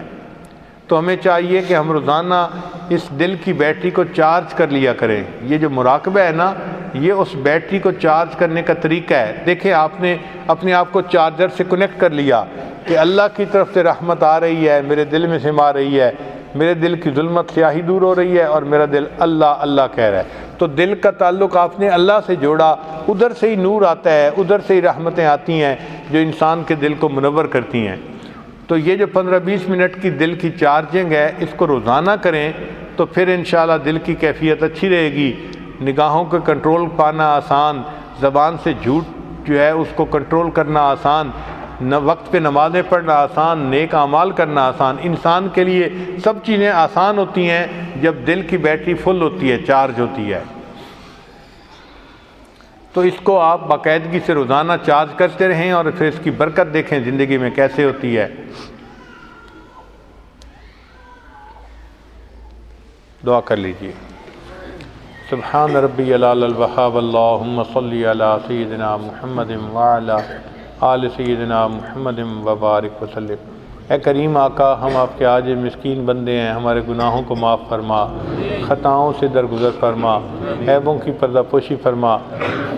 تو ہمیں چاہیے کہ ہم روزانہ اس دل کی بیٹری کو چارج کر لیا کریں۔ یہ جو مراقبہ ہے نا، یہ اس بیٹری کو چارج کرنے کا طریقہ ہے۔ دیکھیں، آپ نے اپنے آپ کو چارجر سے کنیکٹ کر لیا کہ اللہ کی طرف سے رحمت آ رہی ہے، میرے دل میں سما رہی ہے، میرے دل کی ظلمت سیاہی دور ہو رہی ہے اور میرا دل اللہ اللہ کہہ رہا ہے۔ تو دل کا تعلق آپ نے اللہ سے جوڑا، ادھر سے ہی نور آتا ہے، ادھر سے ہی رحمتیں آتی ہیں جو انسان کے دل کو منور کرتی ہیں۔ تو یہ جو پندرہ بیس منٹ کی دل کی چارجنگ ہے، اس کو روزانہ کریں تو پھر انشاءاللہ دل کی کیفیت اچھی رہے گی۔ نگاہوں کو کنٹرول پانا آسان، زبان سے جھوٹ جو ہے، اس کو کنٹرول کرنا آسان، نہ وقت پہ نمازیں پڑھنا آسان، نیک اعمال کرنا آسان۔ انسان کے لیے سب چیزیں آسان ہوتی ہیں، جب دل کی بیٹری فل ہوتی ہے، چارج ہوتی ہے۔ تو اس کو آپ باقاعدگی سے روزانہ چارج کرتے رہیں اور پھر اس کی برکت دیکھیں زندگی میں کیسے ہوتی ہے۔ دعا کر لیجیے سبحان ربی الوحاب اللہم صلی علی سیدنا محمد وعلا آل سیدنا محمد وبارک وسلم۔ اے کریم آقا، ہم آپ کے آج مسکین بندے ہیں، ہمارے گناہوں کو معاف فرما، خطاؤں سے درگزر فرما، عیبوں کی پردہ پوشی فرما۔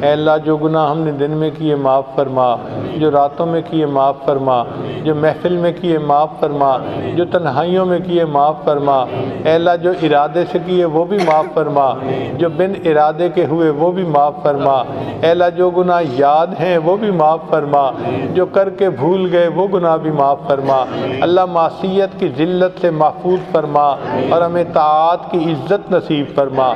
اے اللہ، جو گناہ ہم نے دن میں کیے معاف فرما، جو راتوں میں کیے معاف فرما، جو محفل میں کیے معاف فرما، جو تنہائیوں میں کیے معاف فرما۔ اے اللہ، جو ارادے سے کیے وہ بھی معاف فرما، جو بن ارادے کے ہوئے وہ بھی معاف فرما۔ اے اللہ، جو گناہ یاد ہیں وہ بھی معاف فرما، جو کر کے بھول گئے وہ گناہ بھی معاف فرما۔ اللہ معصیت کی ذلت سے محفوظ فرما اور ہمیں طاعت کی عزت نصیب فرما۔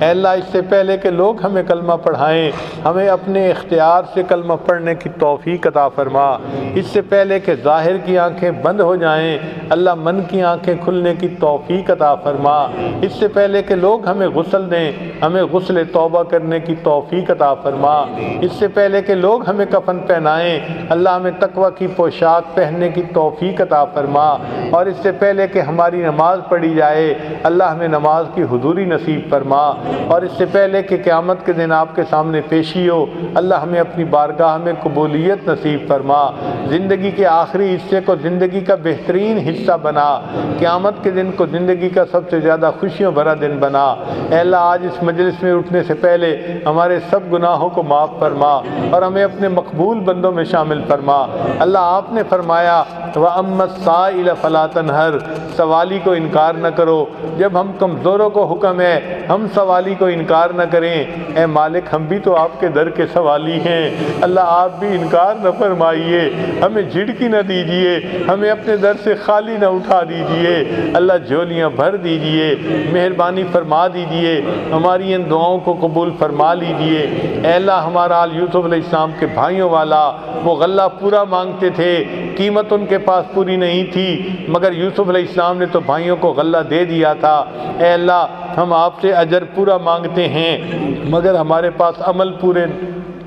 اے اللہ، اس سے پہلے کہ لوگ ہمیں کلمہ پڑھائیں، ہمیں اپنے اختیار سے کلمہ پڑھنے کی توفیق عطا فرما۔ اس سے پہلے کہ ظاہر کی آنکھیں بند ہو جائیں، اللہ من کی آنکھیں کھلنے کی توفیق عطا فرما۔ اس سے پہلے کہ لوگ ہمیں غسل دیں، ہمیں غسل توبہ کرنے کی توفیق عطا فرما۔ اس سے پہلے کہ لوگ ہمیں کفن پہنائیں، اللہ ہمیں تقوی کی پوشاک پہننے کی توفیق عطا فرما اور اس سے پہلے کہ ہماری نماز پڑھی جائے، اللہ ہمیں نماز کی حضوری نصیب فرما اور اس سے پہلے کہ قیامت کے دن آپ کے سامنے پیشی ہو، اللہ ہمیں اپنی بارگاہ میں قبولیت نصیب فرما۔ زندگی کے آخری حصے کو زندگی کا بہترین حصہ بنا۔ قیامت کے دن کو زندگی کا سب سے زیادہ خوشیوں بھرا دن بنا۔ اے اللہ، آج اس مجلس میں اٹھنے سے پہلے ہمارے سب گناہوں کو معاف فرما اور ہمیں اپنے مقبول بندوں میں شامل فرما۔ اللہ، آپ نے فرمایا وہ امت سائل فلاطن ہر سوالی کو انکار نہ کرو۔ جب ہم کمزوروں کو حکم ہے ہم سوالی کو انکار نہ کریں۔ اے مالک، ہم بھی تو آپ کے در کے سوالی ہیں۔ اللہ، آپ بھی انکار نہ فرمائیے۔ ہمیں جھڑکی نہ دیجیے۔ ہمیں اپنے در سے خالی نہ اٹھا دیجیے۔ اللہ جولیاں بھر دیجیے۔ مہربانی فرما دیجیے۔ ہماری ان دعاؤں کو قبول فرما لیجیے۔ اے اللہ، ہمارا آل یوسف علیہ السلام کے بھائیوں والا، وہ غلہ پورا مانگتے تھے۔ قیمت ان کے پاس پوری نہیں تھی، مگر یوسف علیہ السلام نے تو بھائیوں کو غلہ دے دیا تھا۔ اے اللہ، ہم آپ سے اجر پورا مانگتے ہیں، مگر ہمارے پاس عمل پورے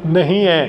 نہیں ہیں۔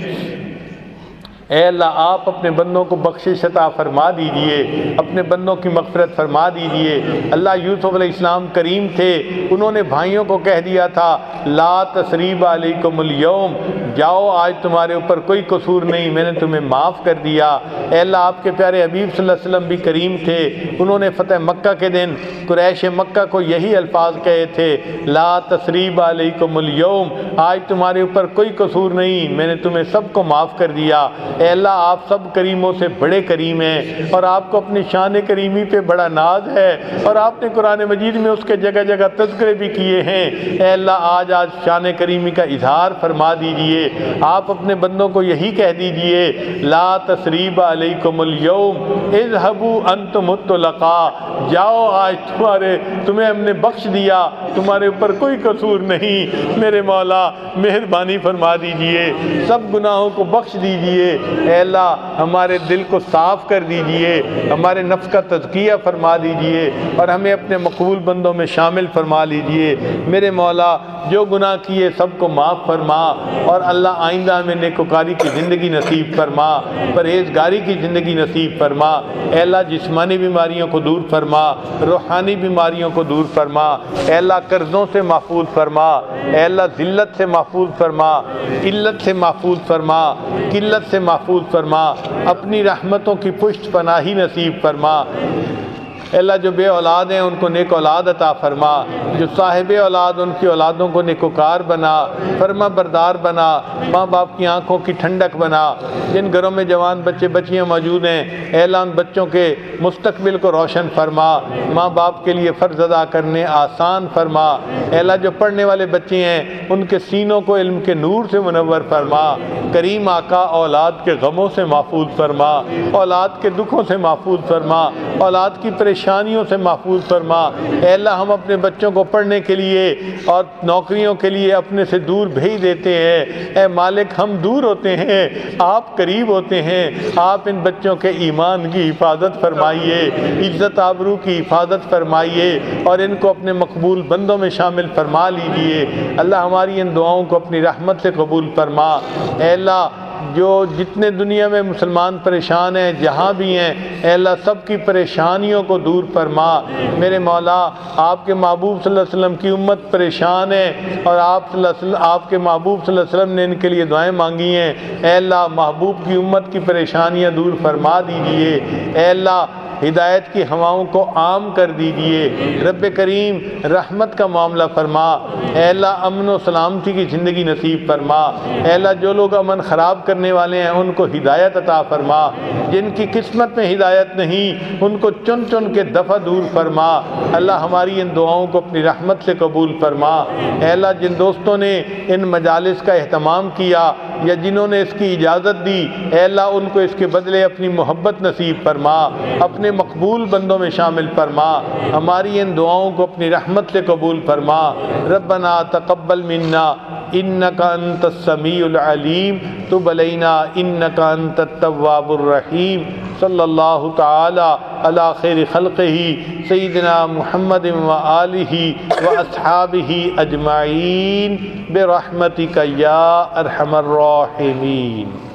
اے اللہ، آپ اپنے بندوں کو بخشش عطا فرما دیجیے، اپنے بندوں کی مغفرت فرما دیجیے۔ اللہ یوسف علیہ السلام کریم تھے، انہوں نے بھائیوں کو کہہ دیا تھا، لا تصریب علیکم اليوم جاؤ، آج تمہارے اوپر کوئی قصور نہیں، میں نے تمہیں معاف کر دیا۔ اے اللہ، آپ کے پیارے حبیب صلی اللہ علیہ وسلم بھی کریم تھے، انہوں نے فتح مکہ کے دن قریش مکہ کو یہی الفاظ کہے تھے، لا تصریب علیکم اليوم آج تمہارے اوپر کوئی قصور نہیں، میں نے تمہیں سب کو معاف کر دیا۔ اے اللہ، آپ سب کریموں سے بڑے کریم ہیں اور آپ کو اپنی شان کریمی پہ بڑا ناز ہے اور آپ نے قرآن مجید میں اس کے جگہ جگہ تذکرے بھی کیے ہیں۔ اے اللہ، آج آج شان کریمی کا اظہار فرما دیجیے۔ آپ اپنے بندوں کو یہی کہہ دیجیے، لا تصریب علیکم اليوم اذهبوا انتم مطلقا جاؤ، آج تمہارے، تمہیں ہم نے بخش دیا، تمہارے اوپر کوئی قصور نہیں۔ میرے مولا، مہربانی فرما دیجیے، سب گناہوں کو بخش دیجیے۔ اے اللہ، ہمارے دل کو صاف کر دیجیے، ہمارے نفس کا تزکیہ فرما دیجیے اور ہمیں اپنے مقبول بندوں میں شامل فرما لیجیے۔ میرے مولا، جو گناہ کیے سب کو معاف فرما اور اللہ آئندہ میں نیکوکاری کی زندگی نصیب فرما، پرہیزگاری کی زندگی نصیب فرما۔ اے اللہ، جسمانی بیماریوں کو دور فرما، روحانی بیماریوں کو دور فرما۔ اے اللہ، قرضوں سے محفوظ فرما۔ اے اللہ، ذلت سے محفوظ فرما، قلت سے محفوظ فرما۔ قلت سے محفوظ محفوظ فرما اپنی رحمتوں کی پشت پناہی نصیب فرما۔ اللہ جو بے اولاد ہیں، ان کو نیک اولاد عطا فرما۔ جو صاحب اولاد، ان کی اولادوں کو نیکوکار بنا، فرما بردار بنا، ماں باپ کی آنکھوں کی ٹھنڈک بنا۔ جن گھروں میں جوان بچے، بچیاں موجود ہیں اے ان بچوں کے مستقبل کو روشن فرما۔ ماں باپ کے لیے فرض ادا کرنے آسان فرما۔ اے اللہ، جو پڑھنے والے بچے ہیں، ان کے سینوں کو علم کے نور سے منور فرما۔ کریم آقا اولاد کے غموں سے محفوظ فرما۔ اولاد کے دکھوں سے محفوظ فرما۔ اولاد کی پریشانی پریشانیوں سے محفوظ فرما۔ اے اللہ، ہم اپنے بچوں کو پڑھنے کے لیے اور نوکریوں کے لیے اپنے سے دور بھیج دیتے ہیں۔ اے مالک، ہم دور ہوتے ہیں، آپ قریب ہوتے ہیں۔ آپ ان بچوں کے ایمان کی حفاظت فرمائیے، عزت آبرو کی حفاظت فرمائیے اور ان کو اپنے مقبول بندوں میں شامل فرما لیجیے اللہ ہماری ان دعاؤں کو اپنی رحمت سے قبول فرما۔ اے اللہ جو جتنے دنیا میں مسلمان پریشان ہیں، جہاں بھی ہیں، اے اللہ سب کی پریشانیوں کو دور فرما۔ میرے مولا، آپ کے محبوب صلی اللہ علیہ وسلم کی امت پریشان ہے اور آپ صلی اللہ علیہ وسلم، آپ کے محبوب صلی اللہ علیہ وسلم نے ان کے لیے دعائیں مانگی ہیں۔ اے اللہ، محبوب کی امت کی پریشانیاں دور فرما دیجیے اے اللہ ہدایت کی ہواؤں کو عام کر دیجیے۔ رب کریم رحمت کا معاملہ فرما۔ اے اللہ امن و سلامتی کی زندگی نصیب فرما۔ اے اللہ جو لوگ امن خراب کرنے والے ہیں، ان کو ہدایت عطا فرما۔ جن کی قسمت میں ہدایت نہیں، ان کو چن چن کے دفع دور فرما۔ اللہ ہماری ان دعاؤں کو اپنی رحمت سے قبول فرما۔ اے اللہ جن دوستوں نے ان مجالس کا اہتمام کیا یا جنہوں نے اس کی اجازت دی، اے اللہ ان کو اس کے بدلے اپنی محبت نصیب فرما۔ اپنے مقبول بندوں میں شامل فرما۔ ہماری ان دعاؤں کو اپنی رحمت سے قبول فرما۔ ربنا تقبل منا انکا انت السمیع العلیم۔ تب علینا انکا انت التواب الرحیم۔ صلی اللہ تعالی علی خیر خلقہ، سیدنا محمد و آلہ و اصحابہ اجمعین۔ برحمتک یا ارحم الراحمین۔